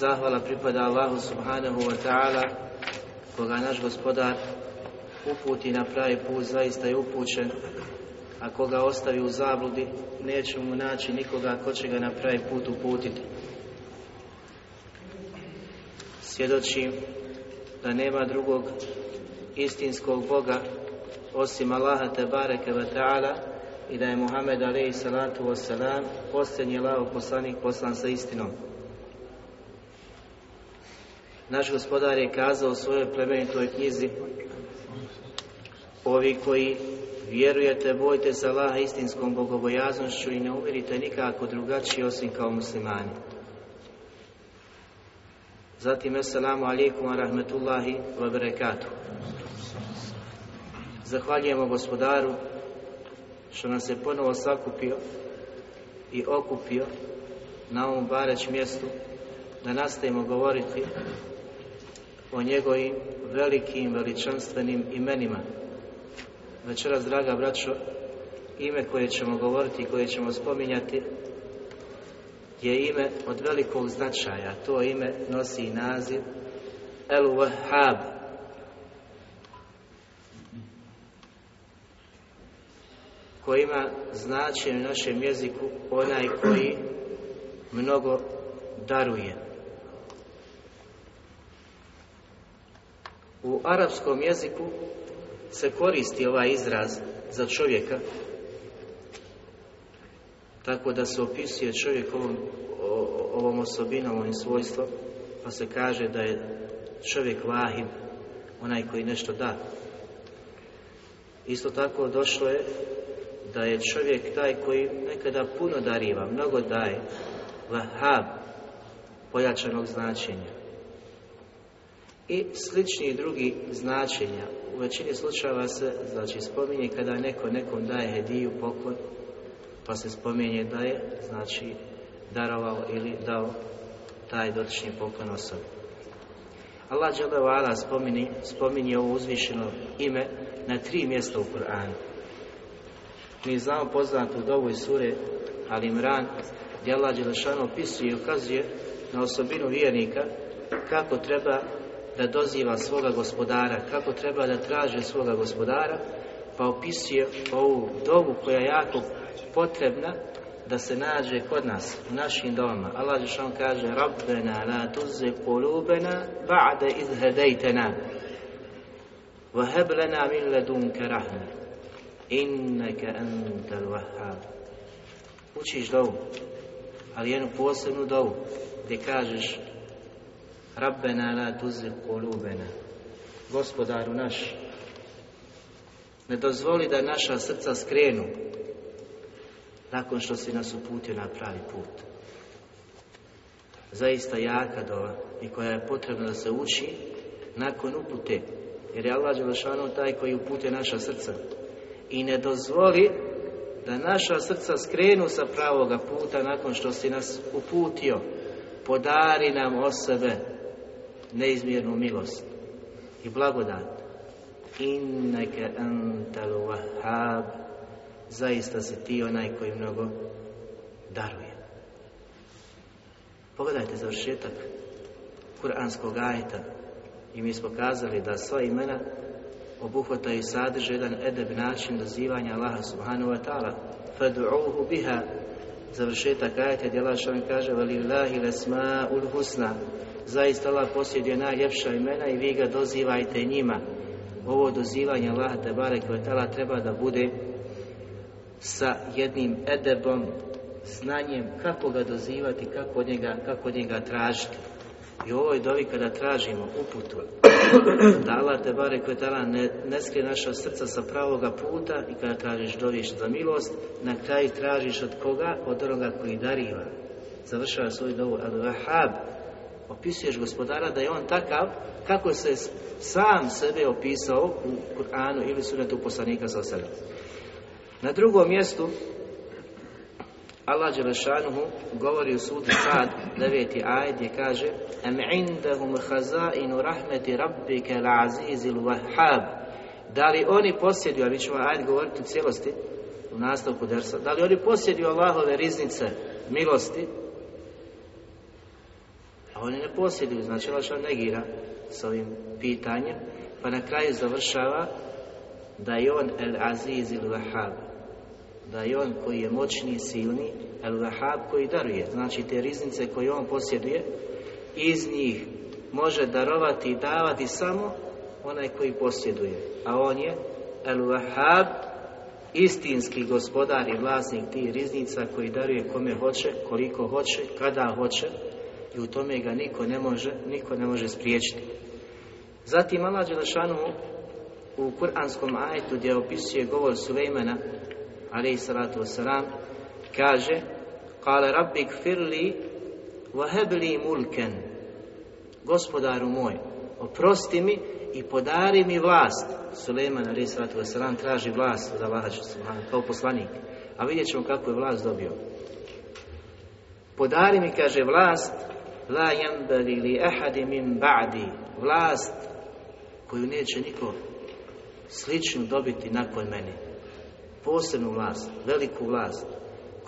Zahvala pripada Allahu subhanahu wa ta'ala koga naš gospodar uputi na pravi put zaista je upućen a koga ostavi u zabludi neće mu naći nikoga ko će ga na pravi put uputiti svjedočim da nema drugog istinskog Boga osim Allaha te bareke ve ta'ala i da je Muhammed alaihi salatu wasalam posljednji lao poslanik poslan sa istinom. Naš gospodar je kazao u svojoj plemenitoj knjizi Ovi koji vjerujete, bojte se Allaha istinskom bogobojaznošću i ne umirite nikako drugačiji osim kao muslimani. Zatim, assalamu alaikum wa rahmetullahi wa barakatuh. Zahvaljujemo gospodaru što nas je ponovo sakupio i okupio na ovom bareć mjestu da nastavimo govoriti o njegovim velikim, veličanstvenim imenima. Večeras, draga braćo, ime koje ćemo govoriti i koje ćemo spominjati je ime od velikog značaja. To ime nosi naziv El Wahhab. koji ima značenje u našem jeziku onaj koji mnogo daruje. U arapskom jeziku se koristi ovaj izraz za čovjeka tako da se opisuje čovjek ovom, ovom osobinom, ovim svojstvom pa se kaže da je čovjek vahib onaj koji nešto da. Isto tako došlo je da je čovjek taj koji nekada puno dariva, mnogo daje, vahab, pojačanog značenja. I slični drugi značenja. U većini slučajeva se, znači, spominje kada neko nekom daje hediju, poklon, pa se spominje da je, znači, darovao ili dao taj dotični poklon osobi. Allah dželevala spominje, spominje ovo uzvišeno ime na tri mjesta u Kur'anu. Mi znamo poznatu dovu iz sure Al Imran gdje Allah Đelešanu opisuje i ukazuje na osobinu vjernika kako treba da doziva svoga gospodara, kako treba da traže svoga gospodara, pa opisuje ovu dovu koja je jako potrebna da se nađe kod nas, u našim domama. Allah Đelešanu kaže Rabbena la tuzi kulubena ba'de izhedejtena lana min ledunke rahme inneke antal wahhab učiš dovu ali jednu posebnu dovu gdje kažeš Rabbena la tuzigh qulubana gospodaru naš ne dozvoli da naša srca skrenu nakon što si nas uputio na pravi put. Zaista jaka dova i koja je potrebna da se uči nakon upute jer je Allah Đelešanu taj koji upute naša srca. I ne dozvoli da naša srca skrenu sa pravoga puta nakon što si nas uputio. Podari nam o sebe neizmjernu milost i blagodat. Inneke antal wahhab zaista si ti onaj koji mnogo daruje. Pogledajte završetak kuranskog ajeta i mi smo kazali da sva imena obuhvataju i sadrže jedan edeb način dozivanja Allaha subhanahu wa ta'ala fad'uhu biha završetak ajeta Allah što kaže valillahi ul husna zaista Allah posjeduje najljepša imena i vi ga dozivajte njima ovo dozivanje Allaha te barek treba da bude sa jednim edebom znanjem kako ga dozivati, kako njega, kako njega tražiti. I u ovoj dovi kada tražimo uputu, da Allah te bare ne, ne skrije naša srca sa pravoga puta i kada tražiš doviš za milost, na kraju tražiš od koga? Od onoga koji dariva. Završava svoju dovu Al-Wahhab. Opisuješ gospodara da je on takav kako se sam sebe opisao u Kur'anu ili sunetu poslanika sa sebe. Na drugom mjestu Allah Đelešanuhu govori u sudu Sad, deveti ajd, gdje kaže Am indahum hazainu rahmeti rabbike la'azizil wahhab Da li oni posjeduju, a mi ćemo ajd govoriti u cijelosti, u nastavku dersa, da li oni posjeduju Allahove riznice milosti, oni ne posjeduju, znači Allah negira s ovim pitanjem, pa na kraju završava da je on el aziz il wahhab da je on koji je moćni, silni, el vahab koji daruje. Znači te riznice koje on posjeduje, iz njih može darovati i davati samo onaj koji posjeduje. A on je el vahab, istinski gospodar i vlasnik tih riznica koji daruje kome hoće, koliko hoće, kada hoće i u tome ga niko ne može, niko ne može spriječiti. Zatim Allah Đelešanu u kuranskom ajetu gdje opisuje govor Sulejmana alaihi salatu wasalam, kaže Kale rabbi gfirli vahebli mulken Gospodaru moj, oprosti mi i podari mi vlast. Suleiman alaihi salatu wasalam traži vlast od Allaha kao poslanik. A vidjet ćemo kako je vlast dobio. Podari mi, kaže, vlast la jambeli li ahadi min ba'di vlast koju neće niko sličnu dobiti nakon mene posebnu vlast, veliku vlast,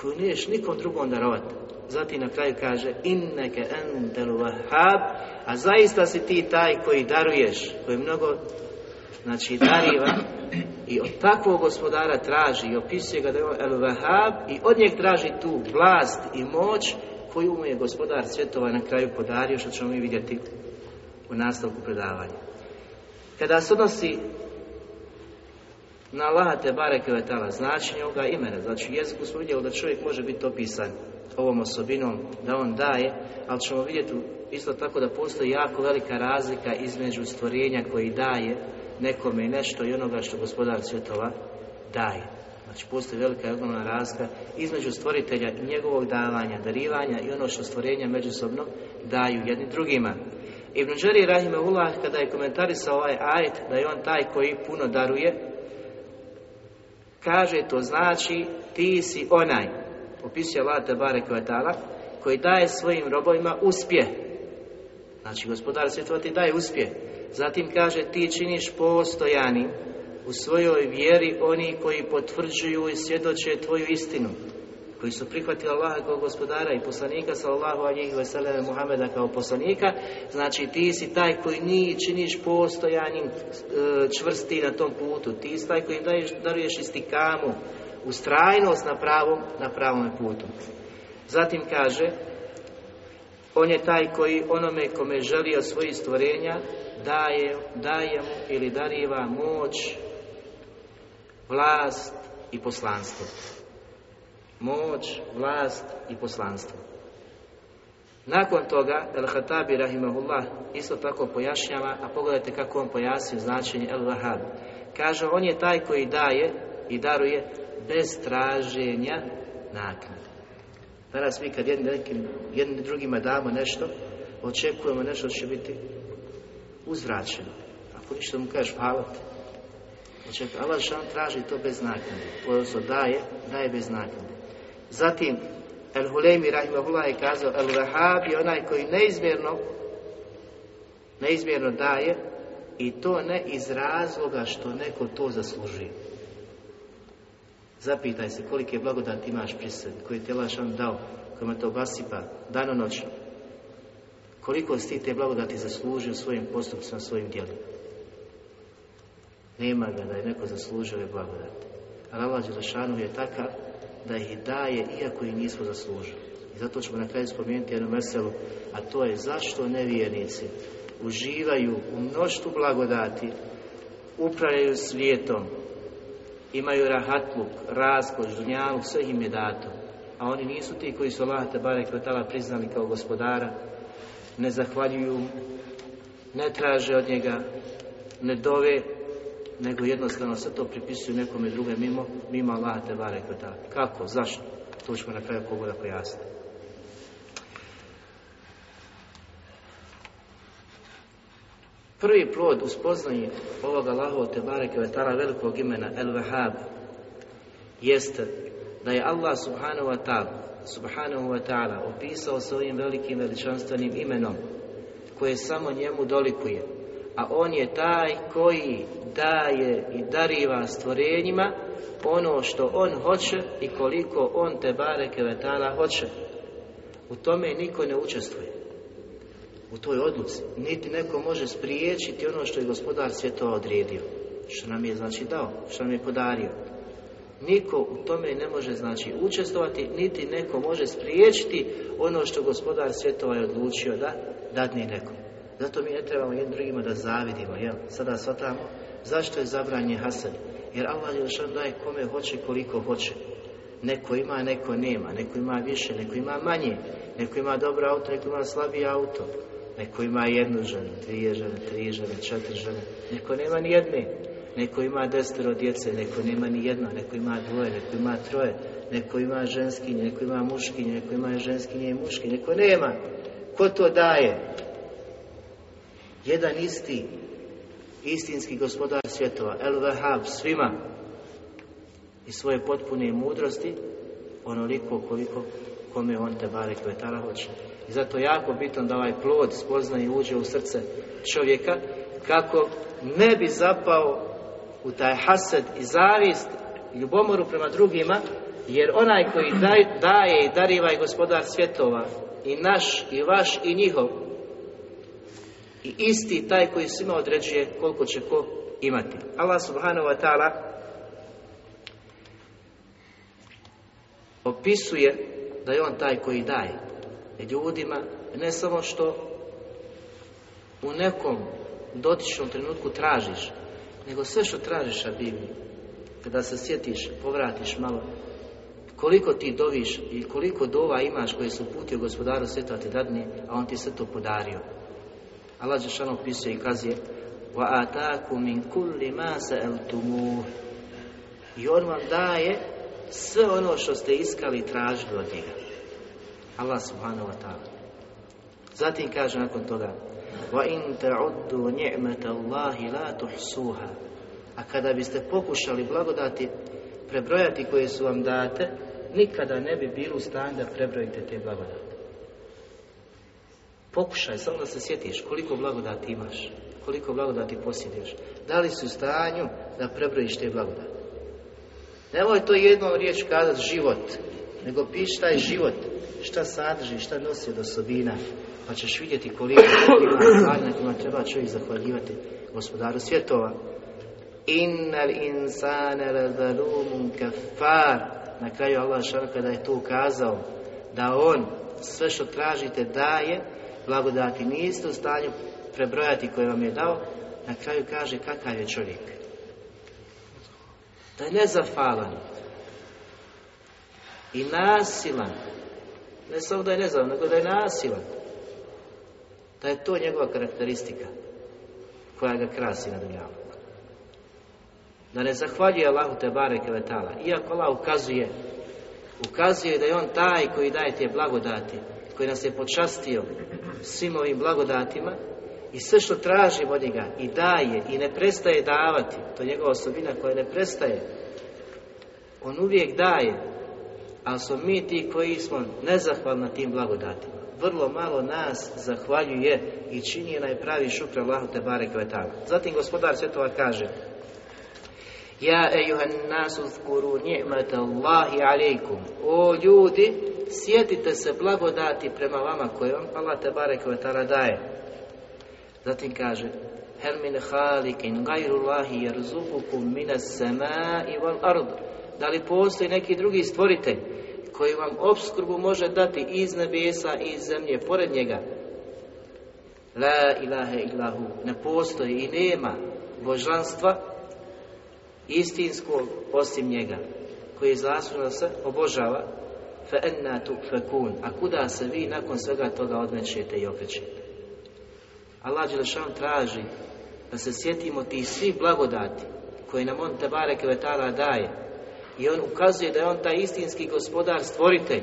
koju niješ nikom drugom darovati. Zatim na kraju kaže inneke entel wahhab, a zaista si ti taj koji daruješ, koji mnogo znači dariva i od takvog gospodara traži i opisuje ga da je el wahhab i od njeg traži tu vlast i moć koju mu je gospodar svjetova na kraju podario, što ćemo mi vidjeti u nastavku predavanja. Kada se odnosi na Allah te bareke značenje ovoga imena. Znači jeziku smo vidjeli da čovjek može biti opisan ovom osobinom, da on daje, ali ćemo vidjeti isto tako da postoji jako velika razlika između stvorenja koji daje nekome nešto i onoga što gospodar svjetova daje. Znači postoji velika i ogromna razlika između stvoritelja i njegovog davanja, darivanja i ono što stvorenja međusobno daju jedni drugima. Ibn Đari Rahimahullah kada je komentarisao ovaj ajet da je on taj koji puno daruje, Kaže, to znači ti si onaj, opisuje Allah Tebare Kvetala, koji daje svojim robovima uspjeh. Znači, gospodar svjetova ti daje uspjeh. Zatim kaže, ti činiš postojanim u svojoj vjeri oni koji potvrđuju i svjedoče tvoju istinu koji su prihvatili Allaha kao gospodara i poslanika sallallahu alejhi ve sellem Muhameda kao poslanika, znači ti si taj koji ni činiš postojanim e, čvrsti na tom putu, ti si taj koji daješ, daruješ istikamu, ustrajnost na pravom, na pravom putu. Zatim kaže, on je taj koji onome kome želi od svojih stvorenja daje, daje mu ili dariva moć, vlast i poslanstvo moć, vlast i poslanstvo. Nakon toga, El-Hatabi Rahimahullah isto tako pojašnjava, a pogledajte kako on pojasnio značenje El-Wahab. Kaže, on je taj koji daje i daruje bez traženja naknade. Danas mi kad jedni, nekim, jedni drugima damo nešto, očekujemo nešto će biti uzvraćeno. Ako ništa mu kažeš hvala ti. Allah traži to bez naknade. Odnosno daje, daje bez naknade. Zatim, El Huleymi Rahimahullah je kazao El Wahab je onaj koji neizmjerno neizmjerno daje i to ne iz razloga što neko to zaslužuje. Zapitaj se kolike blagodati imaš pri sebi, koji te lašan dao, kojima te obasipa danonoćno. Koliko si ti te blagodati zaslužio svojim postupcima, svojim djelima. Nema ga da je neko zaslužio ove blagodati. Ali Allah Đelešanu je takav da ih daje iako ih nismo zaslužili. I zato ćemo na kraju spomenuti jednu veselu, a to je zašto nevjernici uživaju u mnoštvu blagodati, upravljaju svijetom, imaju rahatluk, raskoš, dunjalu, sve im je dato. A oni nisu ti koji su Allah te barek priznali kao gospodara, ne zahvaljuju, ne traže od njega, ne dove, nego jednostavno sve to pripisuju nekome druge mimo, mimo Allah te barek Kako? Zašto? To ćemo na kraju pogoda pojasniti. Prvi plod u spoznanju ovoga Allahov te bareke velikog imena El Wahhab jeste da je Allah subhanahu wa ta'ala subhanahu wa ta'ala opisao svojim velikim veličanstvenim imenom koje samo njemu dolikuje a on je taj koji daje i dariva stvorenjima ono što on hoće i koliko on te bareke vetala hoće u tome niko ne učestvuje u toj odluci. Niti neko može spriječiti ono što je gospodar svjetova odredio. Što nam je znači dao, što nam je podario. Niko u tome ne može znači učestvovati, niti neko može spriječiti ono što gospodar svjetova je odlučio da dadne nekom. Zato mi ne trebamo jednim drugima da zavidimo, jel? Sada shvatamo zašto je zabranjen Hasan. Jer Allah je daje kome hoće koliko hoće. Neko ima, neko nema, neko ima više, neko ima manje, neko ima dobro auto, neko ima slabiji auto. Neko ima jednu ženu, dvije žene, tri žene, četiri žene. Neko nema ni jedne. Neko ima desetero djece, neko nema ni jedno. Neko ima dvoje, neko ima troje. Neko ima ženskinje, neko ima muškinje, neko ima ženskinje i muški. Neko nema. Ko to daje? Jedan isti, istinski gospodar svjetova, El Vahab, svima i svoje potpune mudrosti, onoliko koliko kome on te bare kvetala hoće. I zato je jako bitno da ovaj plod spozna i uđe u srce čovjeka kako ne bi zapao u taj hased i zavist ljubomoru prema drugima jer onaj koji daje i dariva je gospodar svjetova i naš i vaš i njihov i isti taj koji svima određuje koliko će ko imati. Allah subhanahu wa ta'ala opisuje da je on taj koji daje ljudima, ne samo što u nekom dotičnom trenutku tražiš, nego sve što tražiš, Bibi, kada se sjetiš, povratiš malo, koliko ti doviš i koliko dova imaš koje su putio gospodaru sveta te dadne, a on ti sve to podario. Allah Žešano opisuje i kazuje وَأَتَاكُ مِنْ كُلِّ مَا سَأَلْتُمُوهِ I on vam daje sve ono što ste iskali i tražili od njega. Allah subhanahu wa ta'ala. Zatim kaže nakon toga وَإِن تَعُدُّوا نِعْمَةَ اللَّهِ لَا تُحْسُوهَا A kada biste pokušali blagodati prebrojati koje su vam date, nikada ne bi bilo u stanju da prebrojite te blagodati. Pokušaj, samo da se sjetiš koliko blagodati imaš, koliko blagodati posjeduješ. Da li si u stanju da prebrojiš te blagodati? Nemoj to jednom riječ kazati život, nego piši taj život šta sadrži, šta nosi od osobina, pa ćeš vidjeti koliko stvari na kojima treba čovjek zahvaljivati gospodaru svjetova. Innal insane lezalumun kafar. Na kraju Allah šal kada je to ukazao da on sve što tražite daje, blagodati niste u stanju prebrojati koje vam je dao, na kraju kaže kakav je čovjek. Da je nezafalan i nasilan ne samo da je nezavan, nego da je nasilan. Da je to njegova karakteristika koja ga krasi na dunjavu. Da ne zahvaljuje Allahu te bareke vetala. Iako Allah ukazuje, ukazuje da je on taj koji daje te blagodati, koji nas je počastio svim ovim blagodatima i sve što traži od njega i daje i ne prestaje davati, to je njegova osobina koja ne prestaje. On uvijek daje, ali smo mi ti koji smo nezahvalni tim blagodatima. vrlo malo nas zahvaljuje i čini najpravi šukr Allahu te barek Zatim gospodar svjetova kaže Ja ejuhan nasu zkuru ni'mata Allahi alejkum O ljudi, sjetite se blagodati prema vama koje vam Allah te barek daje. Zatim kaže Hel min halikin gajru Allahi jerzukukum minas samai wal ard Da li postoji neki drugi stvoritelj koji vam obskrbu može dati iz nebesa i iz zemlje, pored njega. La ilaha illahu, ne postoji i nema božanstva istinskog osim njega, koji je zaslužno se obožava, fe enna a kuda se vi nakon svega toga odmećete i okrećete. Allah Đelešan traži da se sjetimo tih svih blagodati koje nam on Tebare Kvetala daje, i on ukazuje da je on taj istinski gospodar, stvoritelj,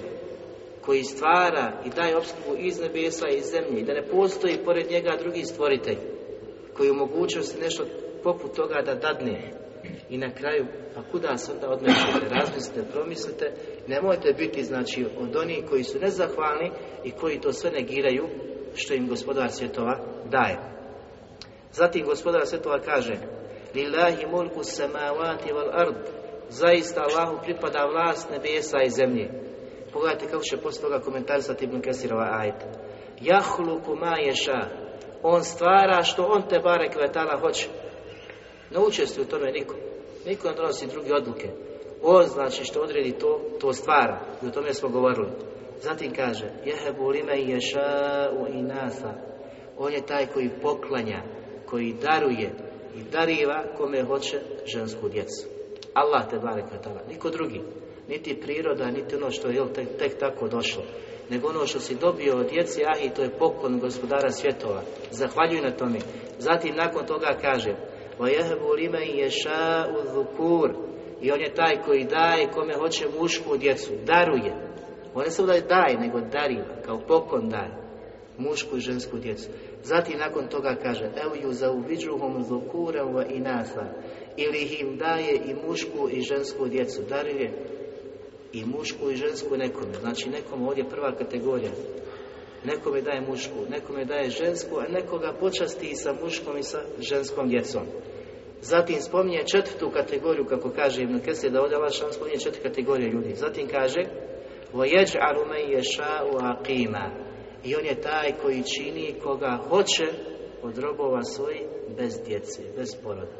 koji stvara i daje opskrbu iz nebesa i iz zemlje i da ne postoji pored njega drugi stvoritelj koji se nešto poput toga da dadne i na kraju, pa kuda se onda odmećete, razmislite, promislite, nemojte biti znači od onih koji su nezahvalni i koji to sve negiraju što im gospodar svjetova daje. Zatim gospodar svjetova kaže Lillahi mulku samavati wal ard zaista Allahu pripada vlast nebesa i zemlje. Pogledajte kako će poslije toga komentarisati Ibn Kesirova ajd. Jahluku ma ješa. On stvara što on te bare kvetala hoće. Ne učestvuje u tome niko. Niko ne donosi druge odluke. On znači što odredi to, to stvara. I o tome smo govorili. Zatim kaže, jehebu lime ješa u inasa. On je taj koji poklanja, koji daruje i dariva kome hoće žensku djecu. Allah te barek niko drugi. Niti priroda, niti ono što je tek, tek tako došlo. Nego ono što si dobio od djece, a i to je poklon gospodara svjetova. Zahvaljuj na tome. Zatim nakon toga kaže وَيَهْبُ لِمَنْ يَشَاءُ ذُكُورِ I on je taj koji daje kome hoće mušku djecu. Daruje. On ne samo da daje, nego dariva. Kao poklon daje. Mušku i žensku djecu. Zatim nakon toga kaže Evo ju zauviđuhom zukurem wa inasa ili im daje i mušku i žensku djecu. Daruje i mušku i žensku nekome. Znači nekom ovdje prva kategorija. Nekome daje mušku, nekome daje žensku, a nekoga počasti i sa muškom i sa ženskom djecom. Zatim spominje četvrtu kategoriju, kako kaže Ibn Kesir, da ovdje Allah spominje četiri kategorije ljudi. Zatim kaže وَيَجْعَلُ مَنْ يَشَاءُ عَقِيمًا I on je taj koji čini koga hoće od robova svojih bez djece, bez poroda.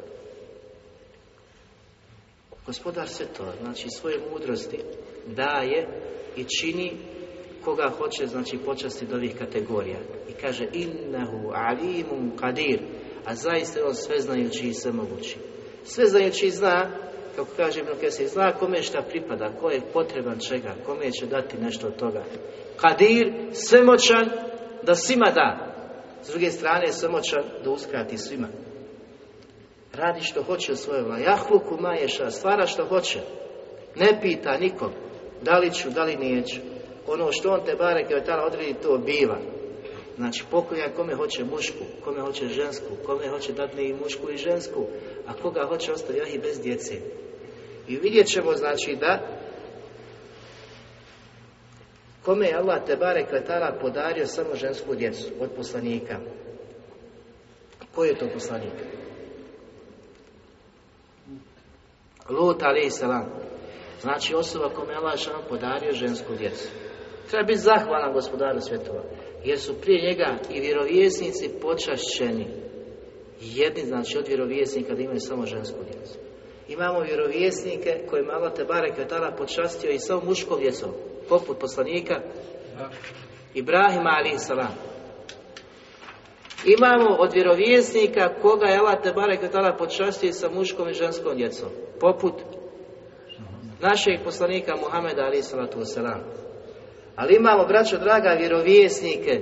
Gospodar se to, znači svoje mudrosti daje i čini koga hoće, znači počasti do ovih kategorija. I kaže innehu alimun kadir, a zaista je on sveznajući i svemogući. Sveznajući zna, kako kaže Ibn Kesir, zna kome šta pripada, ko je potreban čega, kome će dati nešto od toga. Kadir, svemoćan, da svima da. S druge strane, svemoćan da uskrati svima. Radi što hoće u svojoj vladi. Jahluku maješa, stvara što hoće. Ne pita nikom da li ću, da li neću. Ono što on te bare tamo odredi, to biva. Znači pokoja kome hoće mušku, kome hoće žensku, kome hoće dadne i mušku i žensku, a koga hoće ostavi i bez djece. I vidjet ćemo znači da kome je Allah te bare kvetala podario samo žensku djecu od poslanika. Koji je to poslanik? Lut alaih salam. Znači osoba kome je Allah podario žensku djecu. Treba biti zahvalan gospodaru svjetova. Jer su prije njega i vjerovjesnici počašćeni. Jedni znači od vjerovjesnika da imaju samo žensku djecu. Imamo vjerovjesnike koje Allah te barek tada počastio i samo muškom djecom. Poput poslanika Ibrahima alaih salam. Imamo od vjerovjesnika koga je Allah te barek tada počastio sa muškom i ženskom djecom poput našeg poslanika Muhameda ali salatu wasalam. Ali imamo, braćo draga, vjerovjesnike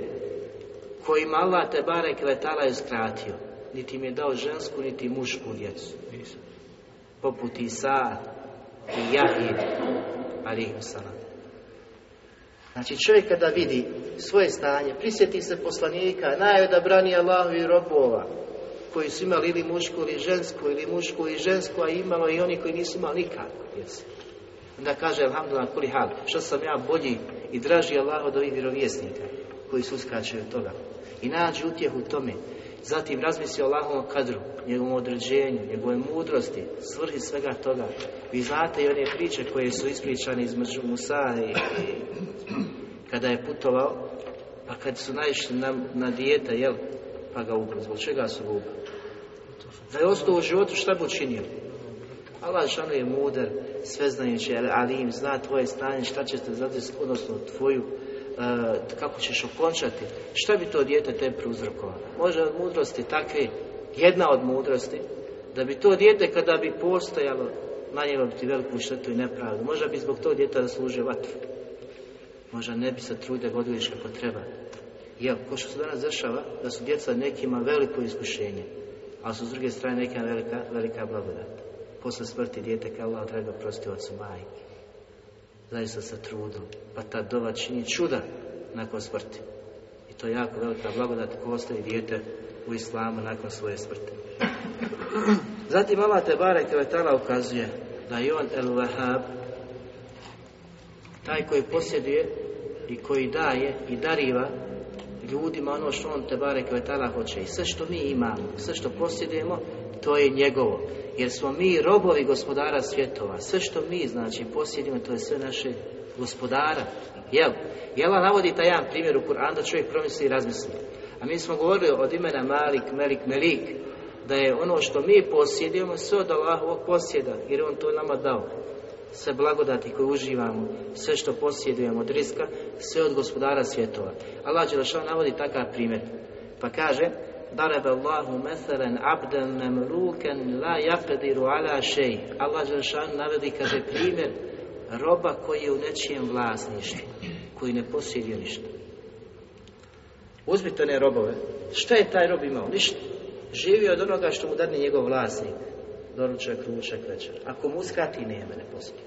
kojima Allah te bare kvetala je skratio. Niti im je dao žensku, niti mušku djecu. Poput Isa i Jahid, ali salam. Znači čovjek kada vidi svoje stanje, prisjeti se poslanika, najve da brani Allahu i robova, koji su imali ili mušku ili žensku, ili mušku i žensku, a imalo i oni koji nisu imali nikako djece. Onda kaže, alhamdulillah, kuli hal, što sam ja bolji i draži Allah od ovih vjerovjesnika. koji su od toga. I nađi utjehu u tome. Zatim razmisli o Allahovom kadru, njegovom određenju, njegove mudrosti, svrhi svega toga. Vi znate i one priče koje su ispričane između Musa i, i kada je putovao, pa kad su naišli na, na dijete, jel, pa ga ubili. Zbog čega su ga ubili? Da je ostao u životu, šta bi učinio? Allah šano je mudar, sveznajući, ali im zna tvoje stanje, šta će te zadesiti, odnosno tvoju, uh, kako ćeš okončati. Šta bi to dijete te prouzrokovalo? Može od mudrosti takve, jedna od mudrosti, da bi to dijete kada bi postojalo, nanijelo bi ti veliku štetu i nepravdu. Možda bi zbog tog djeta zaslužio vatru. Možda ne bi se trude vodiliš kako treba. Jel, ko što se danas dešava, da su djeca nekima veliko iskušenje, a su s druge strane neka velika, velika blagodat. Posle smrti dijete kao Allah treba prosti ocu majke. Zaista se trudu, pa ta dova čini čuda nakon smrti. I to je jako velika blagodat ko ostavi dijete u islamu nakon svoje smrti. Zatim Allah te barek ukazuje da je on el Wahab taj koji posjeduje i koji daje i dariva ljudima ono što on te bare kvetala hoće i sve što mi imamo, sve što posjedujemo, to je njegovo. Jer smo mi robovi gospodara svjetova. Sve što mi, znači, posjedujemo, to je sve naše gospodara. Jel? Jela navodi taj jedan primjer u Kur'an da čovjek promisli i razmisli. A mi smo govorili od imena Malik, Melik, Melik, da je ono što mi posjedujemo sve od Allahovog posjeda, jer on to nama dao sve blagodati koje uživamo, sve što posjedujemo od riska, sve od gospodara svjetova. Allah Đelešan navodi takav primjer. Pa kaže, Darab Allahu meselen abden memluken la yapediru ala šej. Allah Đelešan navodi, kaže, primjer roba koji je u nečijem vlasništvu, koji ne posjeduje ništa. Uzmite one robove. Šta je taj rob imao? Ništa. Živio od onoga što mu dadne njegov vlasnik doručak, ručak, večer. Ako mu uskrati, nema, ne postoji.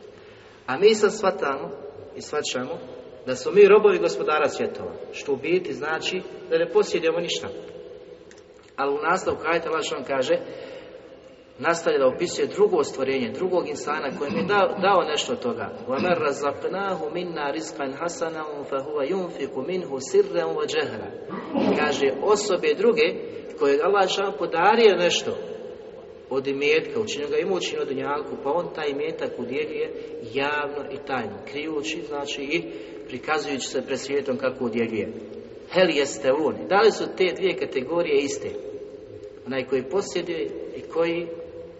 A mi sad shvatamo i shvaćamo da smo mi robovi gospodara svjetova, što u biti znači da ne posjedujemo ništa. Ali u nastavku kajta on kaže, nastavlja da opisuje drugo stvorenje, drugog insana kojem je dao, dao nešto od toga. وَمَنْ رَزَقْنَاهُ مِنَّا رِزْقًا حَسَنًا فَهُوَ يُنْفِقُ مِنْهُ سِرًّا وَجَهْرًا Kaže, osobe druge koje Allah šal podario nešto od imetka, učinio ga imućin od dunjalku, pa on taj imetak udjeljuje javno i tajno, krijući, znači i prikazujući se pred svijetom kako udjeljuje. Hel jeste on. Da li su te dvije kategorije iste? Onaj koji posjeduje i koji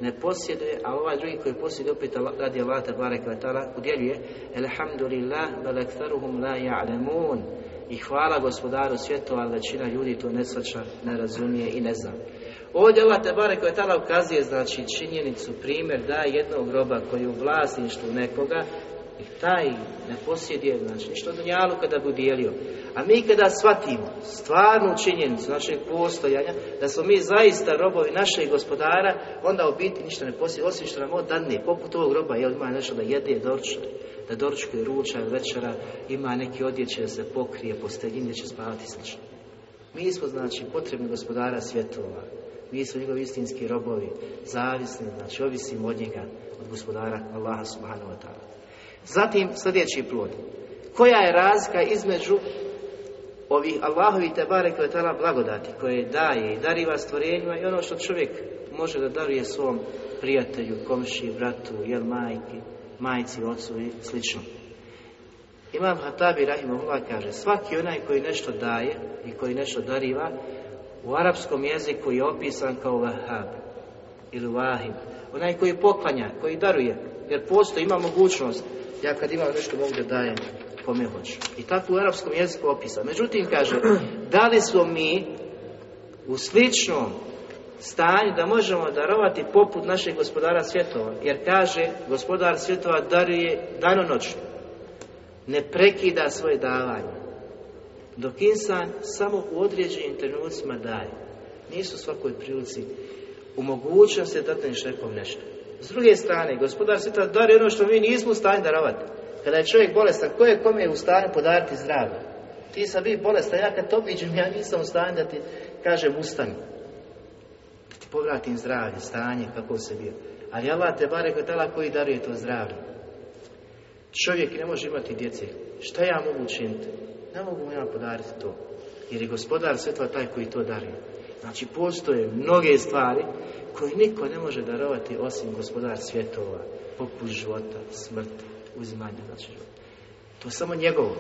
ne posjeduje, a ovaj drugi koji posjeduje opet radi Allah tabarek wa udjeljuje Elhamdulillah bel la ja'lemun i hvala gospodaru svjetova, ali većina ljudi to ne svača, ne razumije i ne zna. Ovdje Allah Tebare koje tada ukazuje, znači činjenicu, primjer da jednog groba koji u vlasništvu nekoga i taj ne posjeduje, znači ništa dunjalu kada bi dijelio. A mi kada shvatimo stvarnu činjenicu našeg postojanja, da smo mi zaista robovi našeg gospodara, onda u biti ništa ne posjeduje, osim što nam on dadne, poput ovog groba, jel ima nešto da jede, dorča, da doručkuje ruča večera, ima neki odjeće da se pokrije, posteljine, da će spavati slično. Mi smo, znači, potrebni gospodara svjetova, mi smo njegovi istinski robovi, zavisni, znači ovisimo od njega, od gospodara Allaha subhanahu wa ta'ala. Zatim sljedeći plod. Koja je razlika između ovih Allahovi koje tala blagodati, koje daje i dariva stvorenjima i ono što čovjek može da daruje svom prijatelju, komši, bratu, jel majki, majci, ocu i slično. Imam Hatabi Rahimahullah kaže, svaki onaj koji nešto daje i koji nešto dariva, u arapskom jeziku je opisan kao vahab ili vahib. Onaj koji poklanja, koji daruje, jer postoji, ima mogućnost, ja kad imam nešto mogu da dajem kome hoću. I tako u arapskom jeziku opisan. Međutim, kaže, da li smo mi u sličnom stanju da možemo darovati poput našeg gospodara svjetova, jer kaže, gospodar svjetova daruje danonoćno, ne prekida svoje davanje. Dok insan samo u određenim trenucima daje. Nisu svakoj prilici u mogućnosti da nekom nešto. S druge strane, gospodar se tad dari ono što mi nismo u stanju darovati. Kada je čovjek bolestan, ko je kome je u stanju podariti zdravlje? Ti sam vi bolestan, ja kad to vidim, ja nisam u stanju da ti kažem ustani. Ti povratim zdravlje, stanje, kako se bio. Ali Allah te bare kod koji daruje to zdravlje. Čovjek ne može imati djece. Šta ja mogu učiniti? Ne mogu ja podariti to. Jer je gospodar svjetla taj koji to daruje. Znači, postoje mnoge stvari koje niko ne može darovati osim gospodar svjetova, poput života, smrti, uzimanja, znači To je samo njegovo.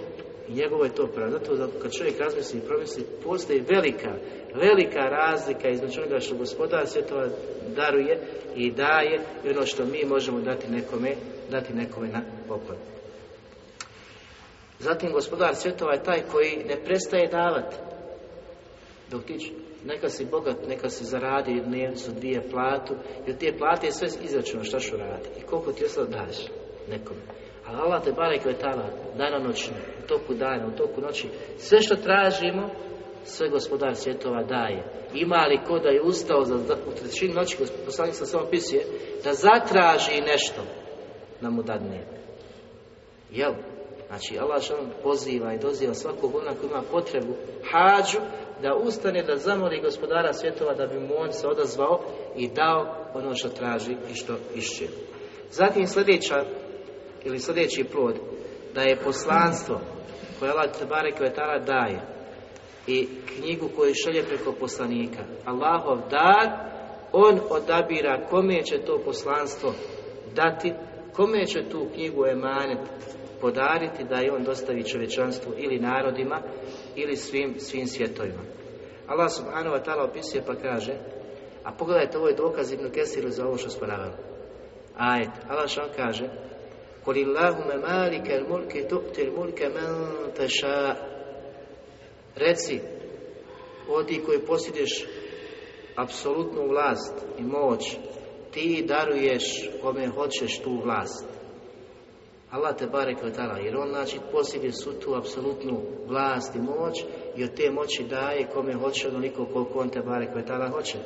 I njegovo je to pravo. Zato kad čovjek razmisli i promisli, postoji velika, velika razlika između onoga što gospodar svjetova daruje i daje i ono što mi možemo dati nekome, dati nekome na poklon. Zatim gospodar svjetova je taj koji ne prestaje davati. Dok ti neka si bogat, neka si zaradi dnevnicu, dvije platu, jer plate je sve izračuno šta što radi i koliko ti ostalo daš nekome. Ali Allah te barek je tala, danonoćno, u toku dana, u toku noći, sve što tražimo, sve gospodar svjetova daje. Ima li ko da je ustao za, u trećini noći, poslanik sa samo pisuje, da zatraži nešto, da mu dadne. Jel? Znači, Allah što poziva i doziva svakog ona koji ima potrebu, hađu, da ustane, da zamoli gospodara svjetova, da bi mu on se odazvao i dao ono što traži i što išće. Zatim sljedeća, ili sljedeći plod, da je poslanstvo koje Allah Tebare Kvetala daje i knjigu koju šalje preko poslanika, Allahov dar, on odabira kome će to poslanstvo dati, kome će tu knjigu emanet podariti da je on dostavi čovječanstvu ili narodima ili svim, svim svjetovima. Allah subhanahu wa ta'ala opisuje pa kaže a pogledajte ovo je dokaz Ibn Kesiru za ovo što smo naveli. Ajde, Allah što kaže Kuli Allahume malike il mulke tu'til mulke men teša Reci Odi koji posjediš apsolutnu vlast i moć ti daruješ kome hoćeš tu vlast Allah te bare kao jer on znači posjeduje su tu apsolutnu vlast i moć i od te moći daje kome hoće onoliko koliko on te bare kao hoće.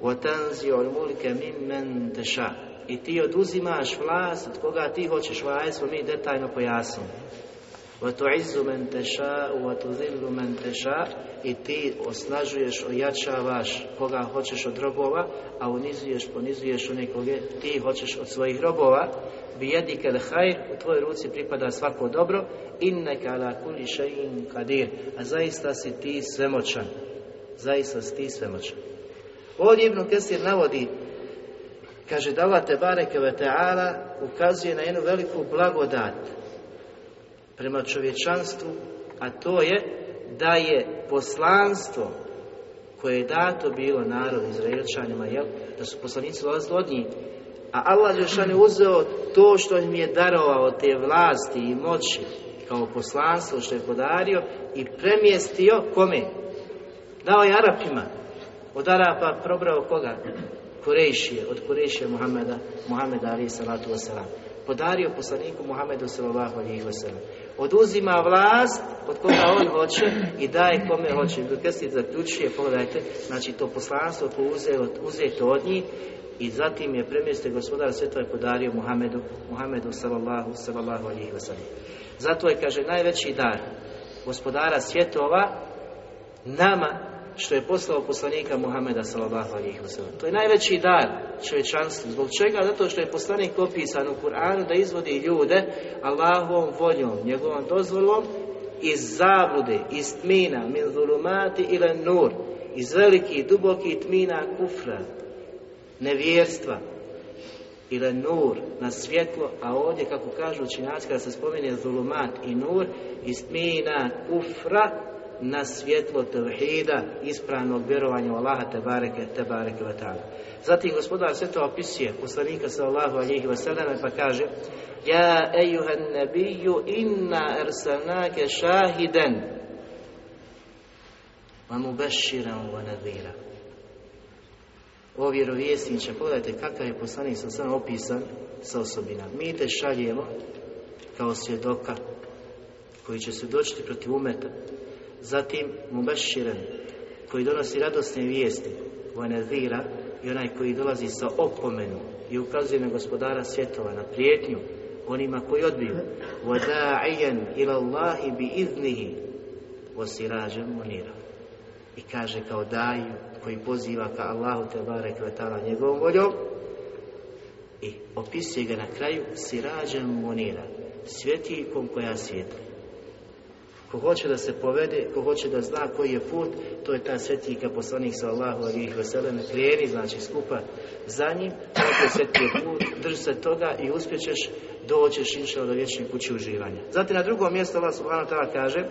Otanzio od mulike mimmen teša. I ti oduzimaš vlast od koga ti hoćeš, ovaj mi detaljno pojasnili. وَتُعِزُّ مَنْ تَشَا وَتُذِلُّ مَنْ تَشَا I ti osnažuješ, ojačavaš koga hoćeš od robova, a unizuješ, ponizuješ one koga ti hoćeš od svojih robova bijedike hajr, u tvojoj ruci pripada svako dobro, inneka ala kuli šein kadir, a zaista si ti svemoćan. Zaista si ti svemoćan. Ovdje Ibn Kesir navodi, kaže da Allah te bareke ve ta'ala ukazuje na jednu veliku blagodat prema čovječanstvu, a to je da je poslanstvo koje je dato bilo narod Izraelčanima, jel? da su poslanici dolazili od njih, a Allah je uzeo to što im je darovao te vlasti i moći kao poslanstvo što je podario i premjestio kome? Dao je Arapima. Od Arapa probrao koga? Kurejšije, od Kurejšije Muhammeda, Muhammeda ali salatu wasalam. Podario poslaniku Muhammedu sallallahu alihi wasalam. Oduzima vlast od koga on hoće i daje kome hoće. Dok se zaključuje, pogledajte, znači to poslanstvo koje uzeto od njih i zatim je premjestio gospodar svjetova je podario Muhammedu, Muhammedu sallallahu, sallallahu alihi wasallam. Zato je, kaže, najveći dar gospodara svjetova nama što je poslao poslanika Muhameda sallallahu alihi wasallam. To je najveći dar čovječanstvu. Zbog čega? Zato što je poslanik opisan u Kur'anu da izvodi ljude Allahovom voljom, njegovom dozvolom iz zablude, iz tmina, min zulumati ila nur, iz velikih, dubokih tmina kufra, nevjerstva ili nur na svjetlo, a ovdje kako kažu učinjaci kada se spomene zulumat i nur istmina kufra na svjetlo tevhida ispravnog vjerovanja u Allaha te bareke te bareke Zatim gospodar sve to opisuje poslanika sallallahu alejhi ve selleme pa kaže: Ja ejuhan nabiju inna arsalnake šahiden wa mubashiran wa nadhira. O vjerovjesniče, pogledajte kakav je poslanik sa sam opisan sa osobina. Mi te šaljemo kao svjedoka koji će se doći protiv umeta. Zatim mubaširen koji donosi radosne vijesti vanezira i onaj koji dolazi sa opomenom i ukazuje na gospodara svjetova, na prijetnju onima koji odbiju. Wada'iyan ila Allahi bi iznihi wasirađem munira. I kaže kao daju koji poziva ka Allahu te barek ta'ala njegovom voljom i opisuje ga na kraju sirađem monira svjetiljkom koja svijetli Ko hoće da se povede, ko hoće da zna koji je put, to je ta svetika poslanik sallahu alihi veseleme, klijeni, znači skupa za njim, to je put, drži se toga i uspjećeš, doćeš inšao do vječne kući uživanja. Zatim na drugom mjestu Allah subhanahu ta'ala kaže